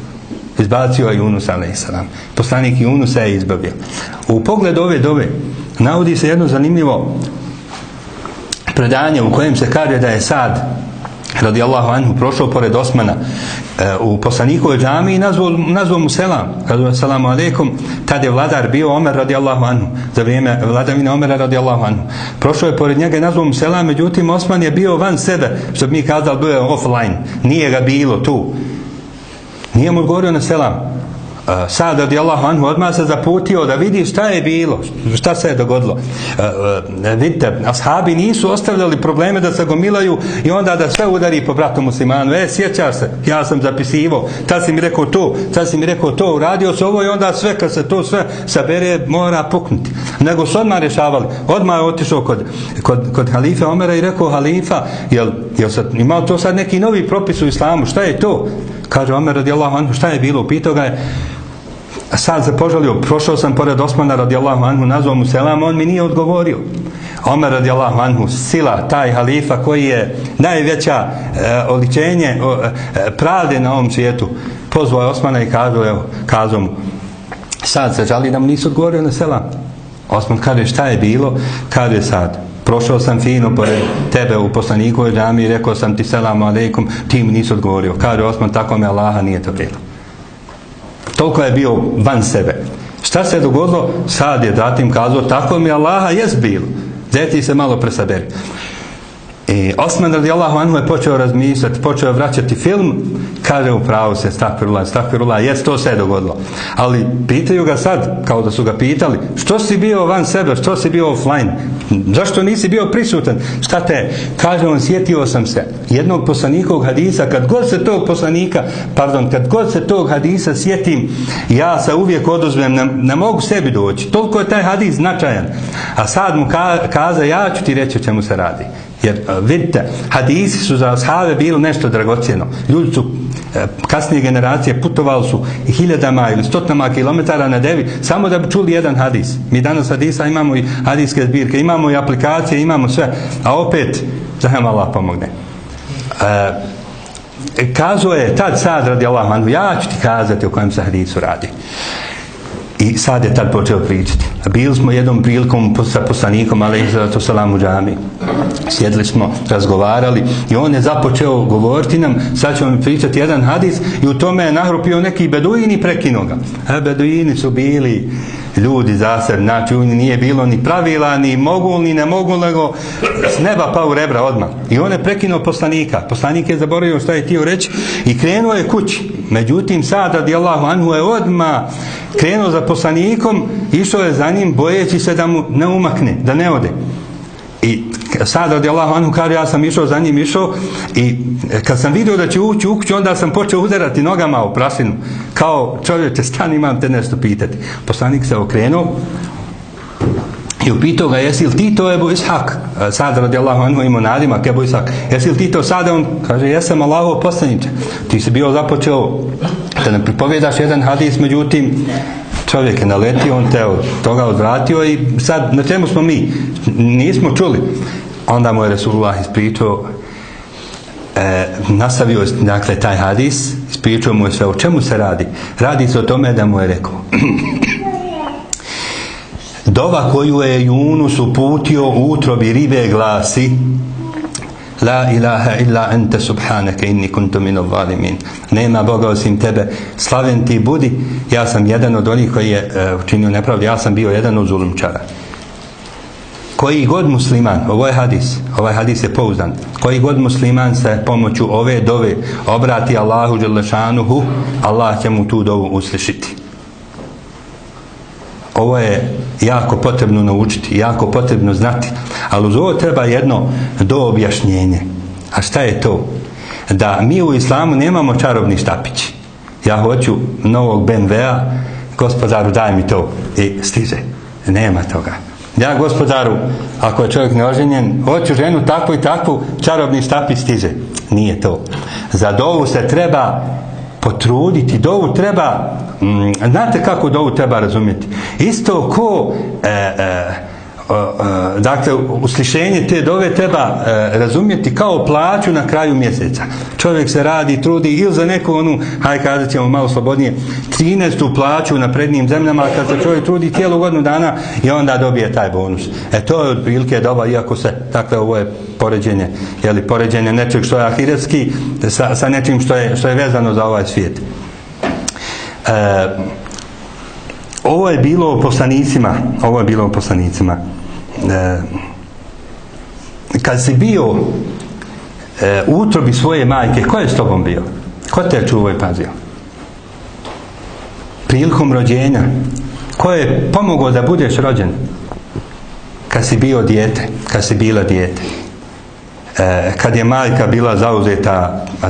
Izbacio je Junus, a.s. Poslanik Junusa je izbavio. U pogledu ove dove navodi se jedno zanimljivo predanje u kojem se kaže da je Sad radijallahu anhu prošao pored Osmana e, u poslanikovoj džami i nazvao, nazvao mu selam kazao selamu alaikum. Tad je vladar bio Omer radijallahu anhu za vrijeme vladavine Omera radijallahu anhu. Prošao je pored njega i nazvao mu selam međutim Osman je bio van sebe što bi mi kazali bio je offline nije ga bilo tu. Nije mu govorio na selam sad radi Allahu anhu odmah se zaputio da vidi šta je bilo, šta se je dogodilo. E, vidite, ashabi nisu ostavljali probleme da se gomilaju i onda da sve udari po bratu muslimanu. E, sjećaš se, ja sam zapisivo, tad si mi rekao to, tad si mi rekao to, uradio se ovo i onda sve, kad se to sve sabere, mora puknuti. Nego su odmah rješavali. Odmah je otišao kod, kod, kod halife Omera i rekao, halifa, jel, jel sad, imao to sad neki novi propis u islamu, šta je to? Kaže Omer radijallahu anhu, šta je bilo? Pitao ga je, sad se požalio, prošao sam pored Osmana radijallahu anhu, nazvao mu selam, on mi nije odgovorio. Omer radijallahu anhu, sila, taj halifa koji je najveća e, oličenje e, pravde na ovom svijetu, pozvao je Osmana i kazao, evo, kazao mu, sad se žali da mu nisu odgovorio na selam. Osman kaže, šta je bilo? Kaže sad, prošao sam fino pored tebe u poslanikovoj džami i rekao sam ti selam aleikum, ti mi nisu odgovorio. Kaže Osman, tako me Allaha nije to bilo. Toliko je bio van sebe. Šta se je dogodilo? Sad je datim kazao, tako mi Allaha jes bilo. Zeti se malo presaberi. E, Osman radijallahu anhu je počeo razmišljati, počeo vraćati film, kaže u pravu se, stakvirula, stakvirula, jes to se je dogodilo. Ali pitaju ga sad, kao da su ga pitali, što si bio van sebe, što si bio offline, zašto nisi bio prisutan, šta te, kaže on, sjetio sam se, jednog poslanikog hadisa, kad god se tog poslanika, pardon, kad god se tog hadisa sjetim, ja se uvijek odozvem, ne, ne mogu sebi doći, toliko je taj hadis značajan. A sad mu ka, kaza, ja ću ti reći o čemu se radi. Jer vidite, hadisi su za ashave bilo nešto dragocjeno. Ljudi su, e, kasnije generacije putovali su hiljadama ili stotnama kilometara na devi, samo da bi čuli jedan hadis. Mi danas hadisa imamo i hadiske zbirke, imamo i aplikacije, imamo sve, a opet, zahem Allah pomogne. E, e, kazao je tad sad radi Allah, ja ću ti kazati o kojem se hadisu radi. I sad je tad počeo pričati. Bili smo jednom prilikom sa poslanikom, ali to salam u džami. Sjedli smo, razgovarali i on je započeo govoriti nam, sad ćemo mi pričati jedan hadis i u tome je nahrupio neki beduini i prekinuo ga. A beduini su bili ljudi zaseb, znači u nije bilo ni pravila, ni mogu, ni ne mogu, nego s neba pa u rebra odmah. I on je prekinuo poslanika. Poslanik je zaboravio šta je tio reći i krenuo je kući. Međutim, sad radi Allahu anhu je odmah krenuo za poslanikom, išao je za njim bojeći se da mu ne umakne, da ne ode. I sad radi Allahu anhu kaže ja sam išao za njim išao i kad sam vidio da će ući u kuću onda sam počeo udarati nogama u prasinu kao čovječe stan imam te nešto pitati. Poslanik se okrenuo i upitao ga jesi li ti to Ebu Ishak? Sad radi Allahu anhu imao nadimak Ebu Ishak jesi li ti to sada on kaže jesam Allahu poslaniče. Ti si bio započeo da ne pripovjedaš jedan hadis međutim čovjek je naletio, on te od toga odvratio i sad, na čemu smo mi? Nismo čuli. Onda mu je Resulullah ispričao, e, nastavio je, dakle, taj hadis, ispričao mu je sve o čemu se radi. Radi se o tome da mu je rekao, Dova koju je Junus uputio u utrobi ribe glasi, La ilaha illa ente subhanaka inni kuntu min zalimin. Nema Boga osim tebe. Slaven ti budi. Ja sam jedan od onih koji je uh, učinio nepravdu. Ja sam bio jedan od zulumčara. Koji god musliman, ovo je hadis, ovaj hadis je pouzdan, koji god musliman se pomoću ove dove obrati Allahu Đelešanuhu, Allah će mu tu dovu uslišiti. ovo je jako potrebno naučiti, jako potrebno znati, ali uz ovo treba jedno do objašnjenje. A šta je to? Da mi u islamu nemamo čarobni štapić. Ja hoću novog BMW-a, gospodaru daj mi to i stiže. Nema toga. Ja gospodaru, ako je čovjek neoženjen, hoću ženu takvu i takvu, čarobni štapić stiže. Nije to. Za dovu se treba potruditi, dovu treba, mm, znate kako dovu treba razumjeti? Isto ko, e, e, Eh, dakle, uslišenje te dove treba eh, razumjeti kao plaću na kraju mjeseca. Čovjek se radi, trudi ili za neku onu, hajde kazat ćemo malo slobodnije, 13. plaću na prednjim zemljama, kad se čovjek trudi cijelu godinu dana i onda dobije taj bonus. E to je otprilike doba, iako se, dakle, ovo je poređenje, jeli, poređenje nečeg što je ahiretski sa, sa nečim što je, što je vezano za ovaj svijet. E, ovo je bilo o poslanicima ovo je bilo o poslanicima e, kad si bio e, u utrobi svoje majke ko je s tobom bio? ko te je čuvao i pazio? prilikom rođenja ko je pomogao da budeš rođen? kad si bio dijete kad si bila dijete e, kad je majka bila zauzeta a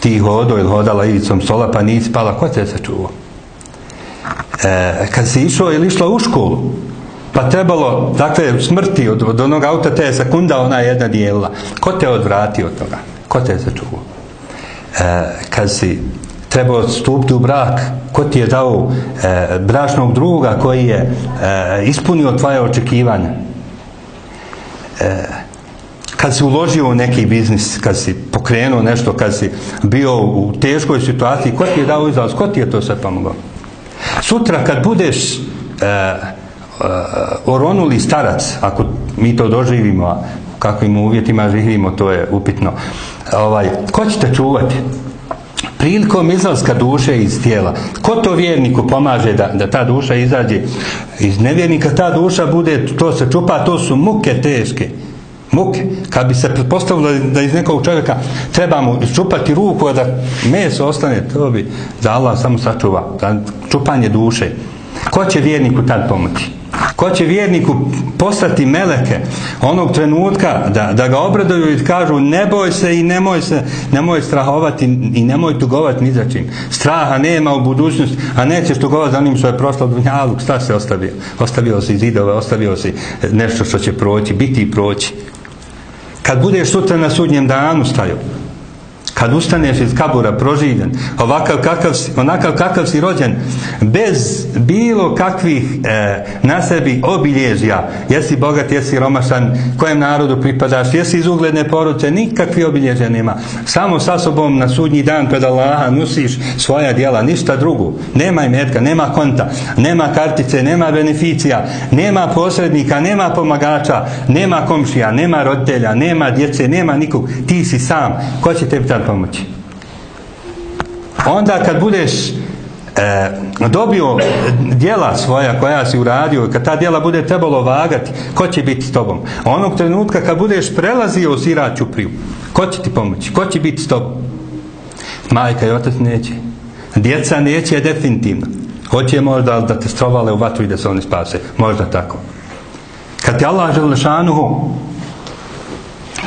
ti hodo ili hodala ivicom sola pa nisi spala, ko te je sačuvao? e, kad si išao ili išla u školu pa trebalo dakle smrti od, od onog auta te je sekunda ona jedna dijela ko te odvratio od toga? Ko te je začuvao e, kad si trebao stupiti u brak ko ti je dao e, bračnog druga koji je e, ispunio tvoje očekivanja? E, kad si uložio u neki biznis kad si pokrenuo nešto kad si bio u teškoj situaciji ko ti je dao izlaz ko ti je to sve pomogao? Sutra kad budeš e, Eh, oronuli starac ako mi to doživimo a kakvim uvjetima živimo to je upitno ovaj, ko će te čuvati prilikom izlaska duše iz tijela ko to vjerniku pomaže da, da ta duša izađe iz nevjernika ta duša bude to se čupa to su muke teške muke. Kad bi se pretpostavilo da iz nekog čovjeka treba mu čupati ruku, a da meso ostane, to bi za Allah samo sačuva. Za čupanje duše. Ko će vjerniku tad pomoći? Ko će vjerniku poslati meleke onog trenutka da, da ga obraduju i kažu ne boj se i nemoj se, nemoj strahovati i nemoj tugovati ni za čim. Straha nema u budućnosti, a nećeš tugovati za onim što je prošlo od dunjaluk. Šta se ostavio? Ostavio si zidove, ostavio si e, nešto što će proći, biti i proći kad budeš sutra na sudnjem danu staju kad ustaneš iz kabura proživljen ovakav kakav si, onakav kakav si rođen bez bilo kakvih e, na sebi obilježja. Jesi bogat, jesi romašan kojem narodu pripadaš, jesi iz ugledne poruce nikakvi obilježja nema. Samo sa sobom na sudnji dan pred Allaha nusiš svoja dijela, ništa drugo. Nema imetka, nema konta nema kartice, nema beneficija nema posrednika, nema pomagača nema komšija, nema roditelja nema djece, nema nikog. Ti si sam, ko će tebi tad pomoći. Onda kad budeš e, dobio dijela svoja koja si uradio, kad ta dijela bude trebalo vagati, ko će biti s tobom? Onog trenutka kad budeš prelazio u siraću priju, ko će ti pomoći? Ko će biti s tobom? Majka i otac neće. Djeca neće definitivno. Hoće možda da te strovale u vatru i da se oni spase. Možda tako. Kad ti Allah Želešanuhu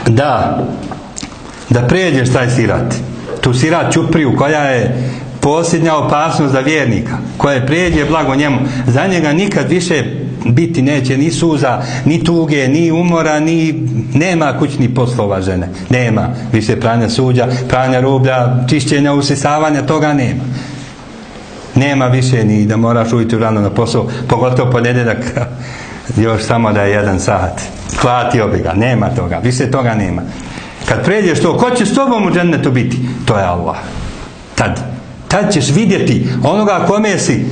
da da pređeš taj sirat. Tu sirat čupriju koja je posljednja opasnost za vjernika koje pređe blago njemu. Za njega nikad više biti neće ni suza, ni tuge ni umora, ni nema kućnih poslova žene. Nema više pranja suđa, pranja rublja čišćenja, usisavanja, toga nema. Nema više ni da moraš ujiti rano na posao pogotovo ponedjeljak još samo da je jedan sat. Klatio bi ga, nema toga više toga nema. Kad pređeš to, ko će s tobom u džennetu biti? To je Allah. Tad. Tad ćeš vidjeti onoga kome si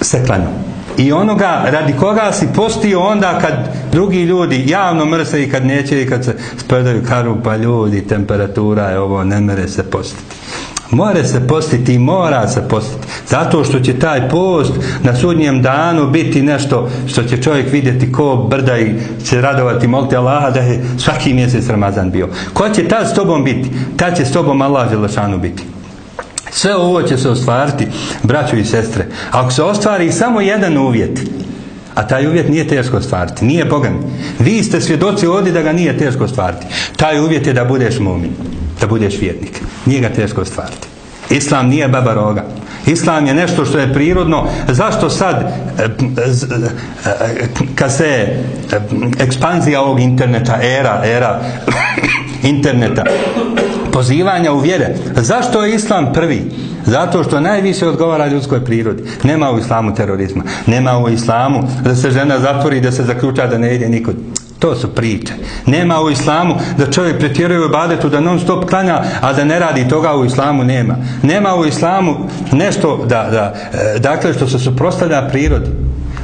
se klanio. I onoga radi koga si postio onda kad drugi ljudi javno mrse i kad neće i kad se spredaju karu pa ljudi, temperatura je ovo, ne mere se postiti. More se postiti i mora se postiti. Zato što će taj post na sudnjem danu biti nešto što će čovjek vidjeti ko brda i će radovati moliti Allaha da je svaki mjesec Ramazan bio. Ko će tad s tobom biti? Tad će s tobom Allah Želešanu biti. Sve ovo će se ostvariti, braćo i sestre. Ako se ostvari samo jedan uvjet, a taj uvjet nije teško ostvariti, nije Bogan. Vi ste svjedoci ovdje da ga nije teško ostvariti. Taj uvjet je da budeš mumin, da budeš vjernik. Nije ga teško ostvariti. Islam nije baba roga. Islam je nešto što je prirodno. Zašto sad, e, e, kad se e, ekspanzija ovog interneta, era, era interneta, pozivanja u vjere, zašto je Islam prvi? Zato što najviše odgovara ljudskoj prirodi. Nema u islamu terorizma. Nema u islamu da se žena zatvori, da se zaključa da ne ide nikud. To su priče. Nema u islamu da čovjek pretjeruje u badetu, da non stop klanja, a da ne radi toga u islamu nema. Nema u islamu nešto da, da e, dakle što se suprostavlja prirodi.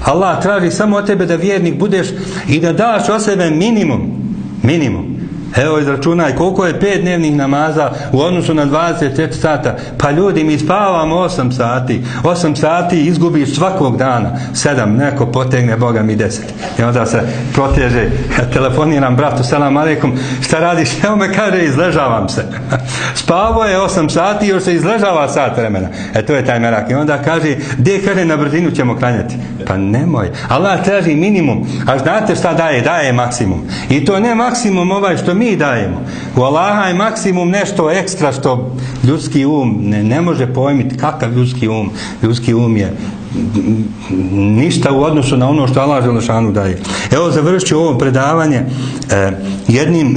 Allah traži samo od tebe da vjernik budeš i da daš o sebe minimum. Minimum. Evo izračunaj koliko je pet dnevnih namaza u odnosu na 24 sata. Pa ljudi mi spavamo 8 sati. 8 sati izgubiš svakog dana. 7 neko potegne Boga mi 10. I onda se proteže. Ja telefoniram bratu selam aleikum. Šta radiš? Evo me kaže izležavam se. Spavo je 8 sati i još se izležava sat vremena. E to je taj merak. I onda kaže gdje kaže na brzinu ćemo klanjati. Pa nemoj. Allah traži minimum. A znate šta daje? Daje maksimum. I to ne maksimum ovaj što mi mi dajemo. U Allaha je maksimum nešto ekstra što ljudski um ne, ne može pojmiti kakav ljudski um. Ljudski um je ništa u odnosu na ono što Allah Želešanu daje. Evo završit ću ovo predavanje eh, jednim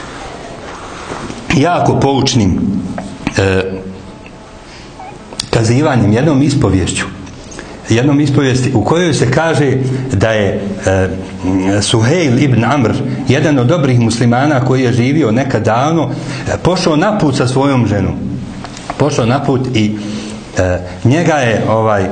jako poučnim eh, kazivanjem, jednom ispovješću jednom ispovijesti u kojoj se kaže da je e, Suheil ibn Amr, jedan od dobrih muslimana koji je živio nekad davno, e, pošao na put sa svojom ženom. Pošao na put i e, njega je, ovaj,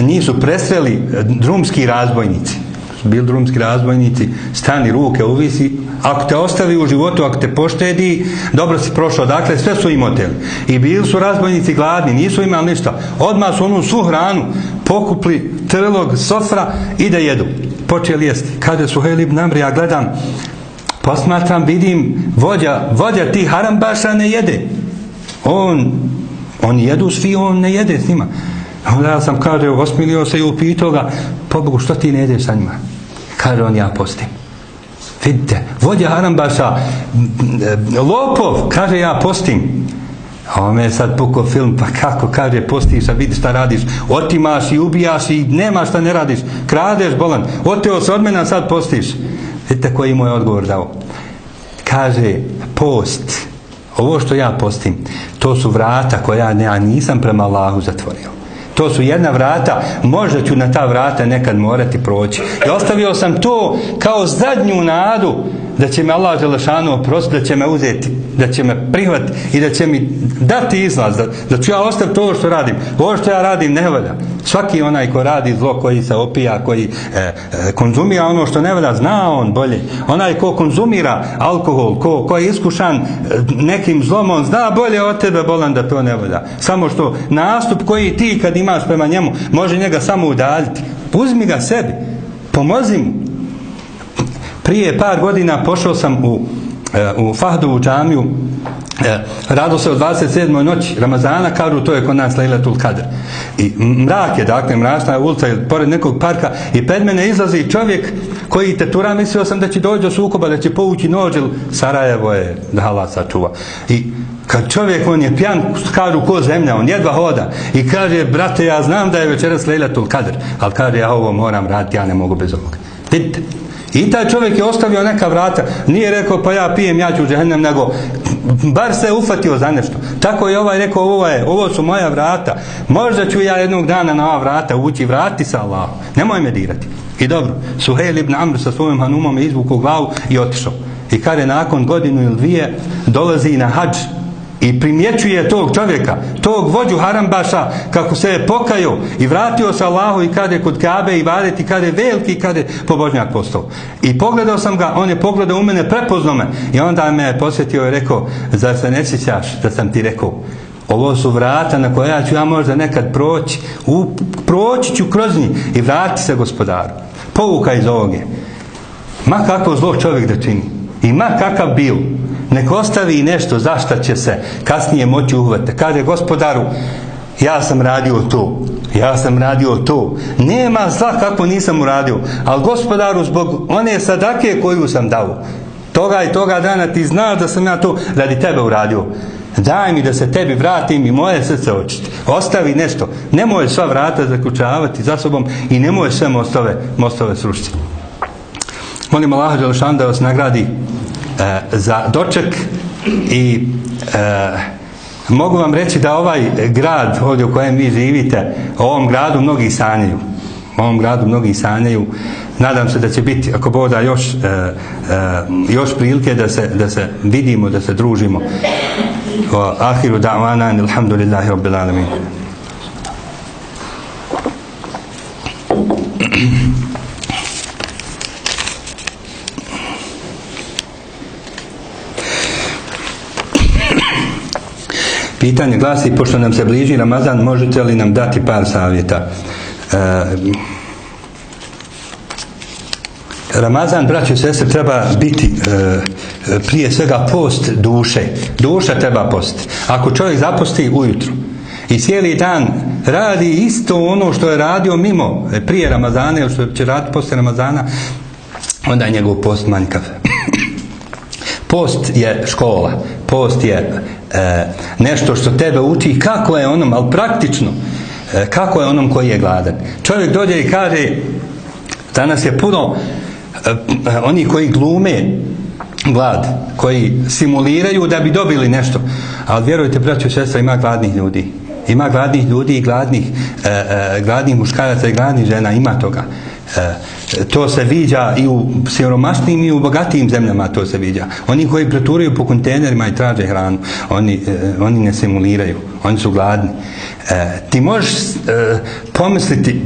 nisu presreli drumski razbojnici. Bili drumski razbojnici, stani ruke, uvisi, ako te ostavi u životu, ako te poštedi, dobro si prošao. Dakle, sve su im oteli. I bili su razbojnici gladni, nisu imali ništa. Odmah su onu svu hranu pokupli trlog sofra i da jedu. Počeli jesti. Kada su Helib Namri, ja gledam, posmatram, vidim, vođa, vođa ti harambaša ne jede. On, on jedu svi, on ne jede s njima. Onda ja sam kaže, osmilio se i upitao ga, pobogu, što ti ne jedeš sa njima? Kaže on, ja postim. Vidite, vođa harambaša, lopov, kaže, ja postim. A on me sad pukao film, pa kako kaže, postiš, a vidi šta radiš, otimaš i ubijaš i nema šta ne radiš, kradeš bolan, oteo se od mene, sad postiš. Vidite koji mu je odgovor dao. Kaže, post, ovo što ja postim, to su vrata koja ja nisam prema Allahu zatvorio. To su jedna vrata, možda ću na ta vrata nekad morati proći. I ostavio sam to kao zadnju nadu da će me Allah Želešanu oprostiti, da će me uzeti, da će me prihvatiti i da će mi dati izlaz, da, da ću ja ostaviti to što radim. Ovo što ja radim ne valja. Svaki onaj ko radi zlo, koji se opija, koji e, e, konzumira ono što ne valja, zna on bolje. Onaj ko konzumira alkohol, ko, ko je iskušan e, nekim zlom, on zna bolje od tebe bolan da to ne valja. Samo što nastup koji ti kad imaš prema njemu, može njega samo udaljiti. Uzmi ga sebi, pomozi mu, prije par godina pošao sam u, Eh, u Fahdovu džamiju eh, e, rado se od 27. noći Ramazana kažu to je kod nas Lejletul Kadr i mrak je dakle mračna ulica pored nekog parka i pred mene izlazi čovjek koji te tura mislio sam da će doći do sukoba da će povući nođ Sarajevo je da Allah sačuva i kad čovjek on je pjan kažu ko zemlja on jedva hoda i kaže brate ja znam da je večeras Lejletul Kadr ali kaže ja ovo moram raditi ja ne mogu bez ovoga vidite I taj čovjek je ostavio neka vrata. Nije rekao pa ja pijem, ja ću u džehennem, nego bar se ufatio za nešto. Tako je ovaj rekao, ovo, je, ovo su moja vrata. Možda ću ja jednog dana na ova vrata ući, vrati se Allah. Nemoj me dirati. I dobro, Suhejl ibn Amr sa svojim hanumom je izvukao glavu i otišao. I kada nakon godinu ili dvije dolazi na hađ i primjećuje tog čovjeka, tog vođu Harambaša, kako se je pokajao i vratio se Allahu i kada je kod Kabe i vadeti, kada je veliki, kada je pobožnjak postao. I pogledao sam ga, on je pogledao u mene, prepoznao me i onda me je posjetio i rekao, zar se ne sjećaš da sam ti rekao, ovo su vrata na koja ću ja možda nekad proći, u, proći ću kroz njih i vrati se gospodaru. Povuka iz ovoga. Ma kako zlo čovjek da čini. I ma kakav bil, nek ostavi nešto zašta će se kasnije moći uhvati. Kaže gospodaru, ja sam radio to, ja sam radio to. Nema zla kako nisam uradio, ali gospodaru zbog one sadake koju sam dao, toga i toga dana ti znaš da sam ja to radi tebe uradio. Daj mi da se tebi vratim i moje srce očiti. Ostavi nešto. Nemoj sva vrata zaključavati za sobom i nemoj sve mostove, mostove srušiti. Molim Allah Đelšan da vas nagradi e, za doček i e, mogu vam reći da ovaj grad ovdje u kojem vi živite, u ovom gradu mnogi sanjaju. U ovom gradu mnogi sanjaju. Nadam se da će biti, ako boda, još, e, e, još prilike da se, da se vidimo, da se družimo. Ahiru akhiru da'wana alhamdulillahi rabbil alamin. Pitanje glasi, pošto nam se bliži Ramazan, možete li nam dati par savjeta? E, Ramazan, braći i sestre, treba biti e, prije svega post duše. Duša treba postiti. Ako čovjek zaposti ujutru i cijeli dan radi isto ono što je radio mimo e, prije Ramazana ili što će raditi poslije Ramazana, onda je njegov post manjkav. Post je škola, post je e, nešto što tebe uči kako je onom, ali praktično, e, kako je onom koji je gladan. Čovjek dođe i kaže, danas je puno e, e oni koji glume glad, koji simuliraju da bi dobili nešto. Ali vjerujte, braćo i sestra, ima gladnih ljudi. Ima gladnih ljudi i gladnih, e, e, gladnih muškaraca i gladnih žena, ima toga. E, to se viđa i u siromašnim i u bogatijim zemljama to se viđa. Oni koji preturaju po kontejnerima i traže hranu, oni, e, oni ne simuliraju, oni su gladni. E, ti možeš e, pomisliti,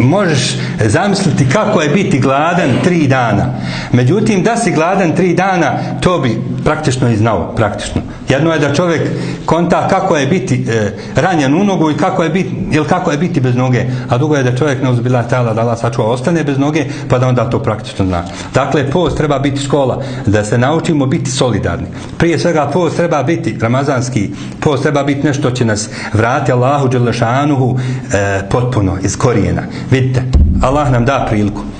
možeš zamisliti kako je biti gladan tri dana. Međutim, da si gladan tri dana, to bi praktično i znao, praktično. Jedno je da čovjek konta kako je biti e, ranjen u nogu i kako je biti, ili kako je biti bez noge, a drugo je da čovjek ne uzbila tela da Allah sačuva ostane bez noge, pa da onda to praktično zna. Dakle, post treba biti škola, da se naučimo biti solidarni. Prije svega post treba biti ramazanski, post treba biti nešto će nas vrati Allahu Đelešanuhu e, potpuno iz korijena. Vidite, Allah nam da priliku.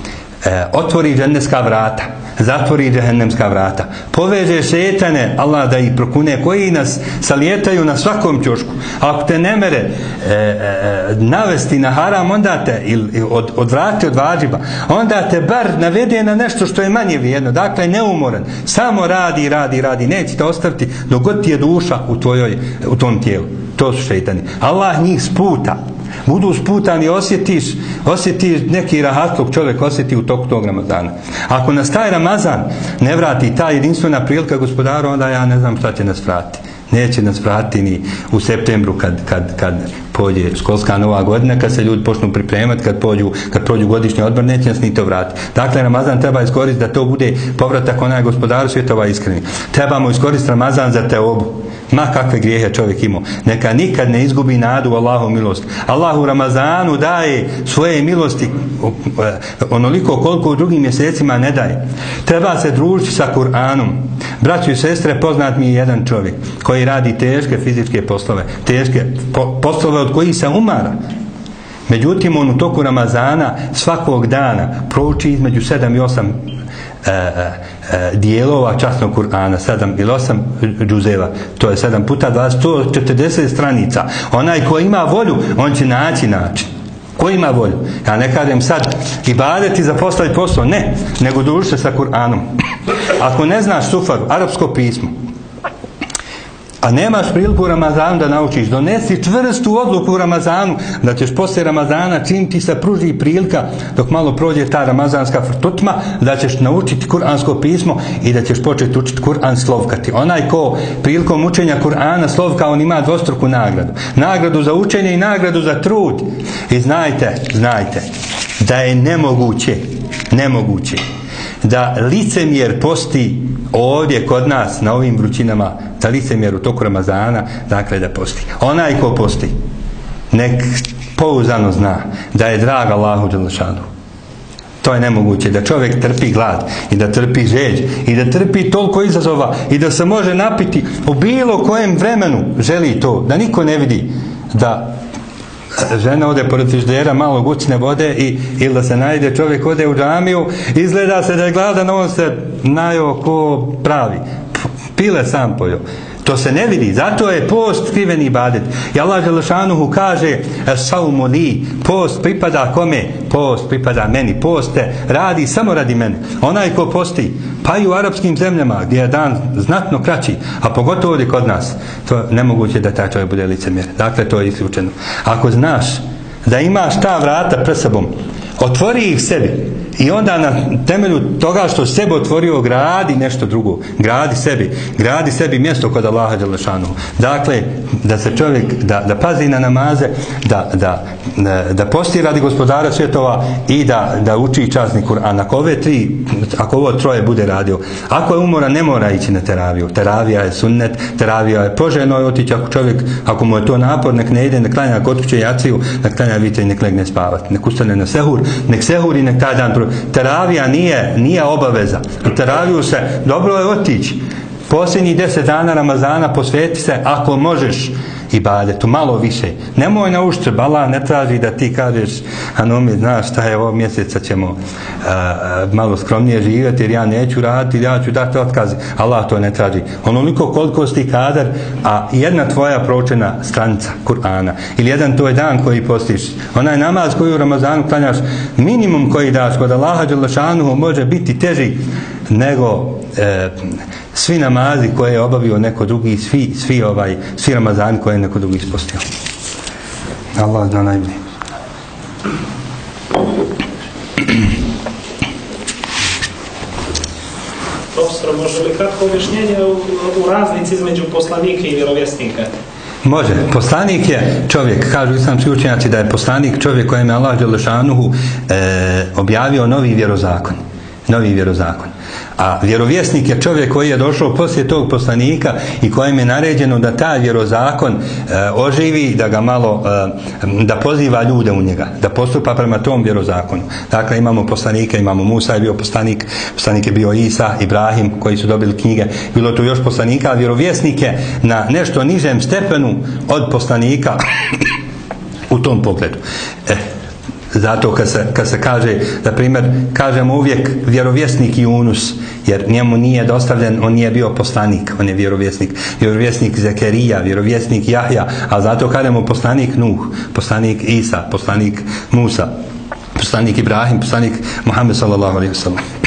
E, otvori džennetska vrata zatvori džehennemska vrata. Poveže šetane, Allah da ih prokune, koji nas salijetaju na svakom čošku. Ako te ne mere e, e, navesti na haram, onda te, ili od, odvrati od vađiba, onda te bar navede na nešto što je manje vrijedno. Dakle, neumoran. Samo radi, radi, radi. Neće te ostaviti dok god ti je duša u, tvojoj, u tom tijelu. To su šetani Allah njih sputa budu sputani, osjetiš, osjetiš neki rahatlog čovjek osjeti u toku tog Ramazana. Ako nas taj Ramazan ne vrati ta jedinstvena prilika gospodaru, onda ja ne znam šta će nas vratiti. Neće nas vratiti ni u septembru kad, kad, kad pođe školska nova godina, kad se ljudi počnu pripremati, kad, pođu, kad prođu godišnji odbor, neće nas ni to vratiti. Dakle, Ramazan treba iskoristiti da to bude povratak onaj gospodaru svjetova iskreni. Trebamo iskoristiti Ramazan za te obu ma kakve grijehe čovjek imao. Neka nikad ne izgubi nadu Allahu milost. Allah u Ramazanu daje svoje milosti e, onoliko koliko u drugim mjesecima ne daje. Treba se družiti sa Kur'anom. Braćo i sestre, poznat mi je jedan čovjek koji radi teške fizičke poslove, teške po, poslove od kojih se umara. Međutim, on u toku Ramazana svakog dana prouči između 7 i 8 Eh, eh, dijelova časnog Kur'ana, 7 ili 8 džuzeva, to je 7 puta 20, 140 stranica. Onaj ko ima volju, on će naći način. Ko ima volju? Ja ne kažem sad i badeti za postaviti posao, ne, nego duži se sa Kur'anom. Ako ne znaš sufaru, arapsko pismo, a nemaš priliku u Ramazanu da naučiš, donesi čvrstu odluku u Ramazanu, da ćeš poslije Ramazana, čim ti se pruži prilika, dok malo prođe ta ramazanska frtutma, da ćeš naučiti kuransko pismo i da ćeš početi učiti Kur'an slovkati. Onaj ko prilikom učenja Kur'ana slovka, on ima dvostruku nagradu. Nagradu za učenje i nagradu za trud. I znajte, znajte, da je nemoguće, nemoguće, da licemjer posti ovdje kod nas na ovim vrućinama da licemjer u toku Ramazana dakle da posti. Onaj ko posti nek pouzano zna da je drag Allahu Đelešanu. To je nemoguće, da čovjek trpi glad i da trpi žeđ i da trpi toliko izazova i da se može napiti u bilo kojem vremenu. Želi to, da niko ne vidi da žena ode pored friždera, malo gućne vode i, ili da se najde, čovjek ode u džamiju, izgleda se da je gladan, on se najo ko pravi. Pile sam pojo. To se ne vidi, zato je post skriveni ibadet. I Allah Želešanuhu kaže saumu li, post pripada kome? Post pripada meni. Poste radi samo radi mene. Onaj ko posti, pa i u arapskim zemljama gdje je dan znatno kraći, a pogotovo ovdje kod nas, to nemoguće da taj čovjek bude licemjer. Dakle, to je isključeno. Ako znaš da imaš ta vrata pred sobom, otvori ih sebi i onda na temelju toga što sebe otvorio gradi nešto drugo. Gradi sebi. Gradi sebi mjesto kod Allaha Đelešanu dakle da se čovjek da, da pazi na namaze da, da, da posti radi gospodara svjetova i da, da uči časni Kur'an. Ako ove tri ako ovo troje bude radio ako je umora ne mora ići na teraviju. Teravija je sunnet teravija je poželjno je otići. Ako čovjek ako mu je to napor nek ne ide nek klanja kod kuće jaciju nek klanja vite i nek legne spavati nek ustane na sehur nek sehur i nek taj dan teravija nije, nije obaveza. U teraviju se dobro je otići. Posljednjih deset dana Ramazana posveti se ako možeš ibadetu, malo više. Nemoj na uštrb, Allah ne traži da ti kažeš, Anumi, znaš šta je ovo mjeseca ćemo a, malo skromnije živjeti jer ja neću raditi, ja ću dati otkaz. Allah to ne traži. Onoliko koliko si kadar, a jedna tvoja proučena stranica Kur'ana ili jedan tvoj dan koji postiš, onaj namaz koji u Ramazanu klanjaš, minimum koji daš kod Allaha Đalašanuhu može biti teži nego e, svi namazi koje je obavio neko drugi, svi, svi, ovaj, svi ramazani koje je neko drugi ispostio. Allah zna najbolje. Profesor, može li kratko objašnjenje u, u razlici između poslanika i vjerovjesnika? Može. Poslanik je čovjek, kažu islamski učenjaci da je poslanik čovjek kojem je Allah Đelešanuhu e, objavio novi vjerozakon. Novi vjerozakon. A vjerovjesnik je čovjek koji je došao poslije tog poslanika i kojem je naređeno da taj vjerozakon e, oživi, da ga malo, e, da poziva ljude u njega, da postupa prema tom vjerozakonu. Dakle, imamo poslanike, imamo Musa je bio poslanik, poslanik je bio Isa, Ibrahim, koji su dobili knjige, bilo tu još poslanika, a vjerovjesnik je na nešto nižem stepenu od poslanika u tom pogledu. E, Zato kad se, kad se kaže, na primjer, kažemo uvijek vjerovjesnik Yunus, jer njemu nije dostavljen, on nije bio poslanik, on je vjerovjesnik. Vjerovjesnik Zekerija, vjerovjesnik Jahja, a zato kažemo poslanik Nuh, poslanik Isa, poslanik Musa, poslanik Ibrahim, poslanik Muhammed sallallahu alaihi wa sallam.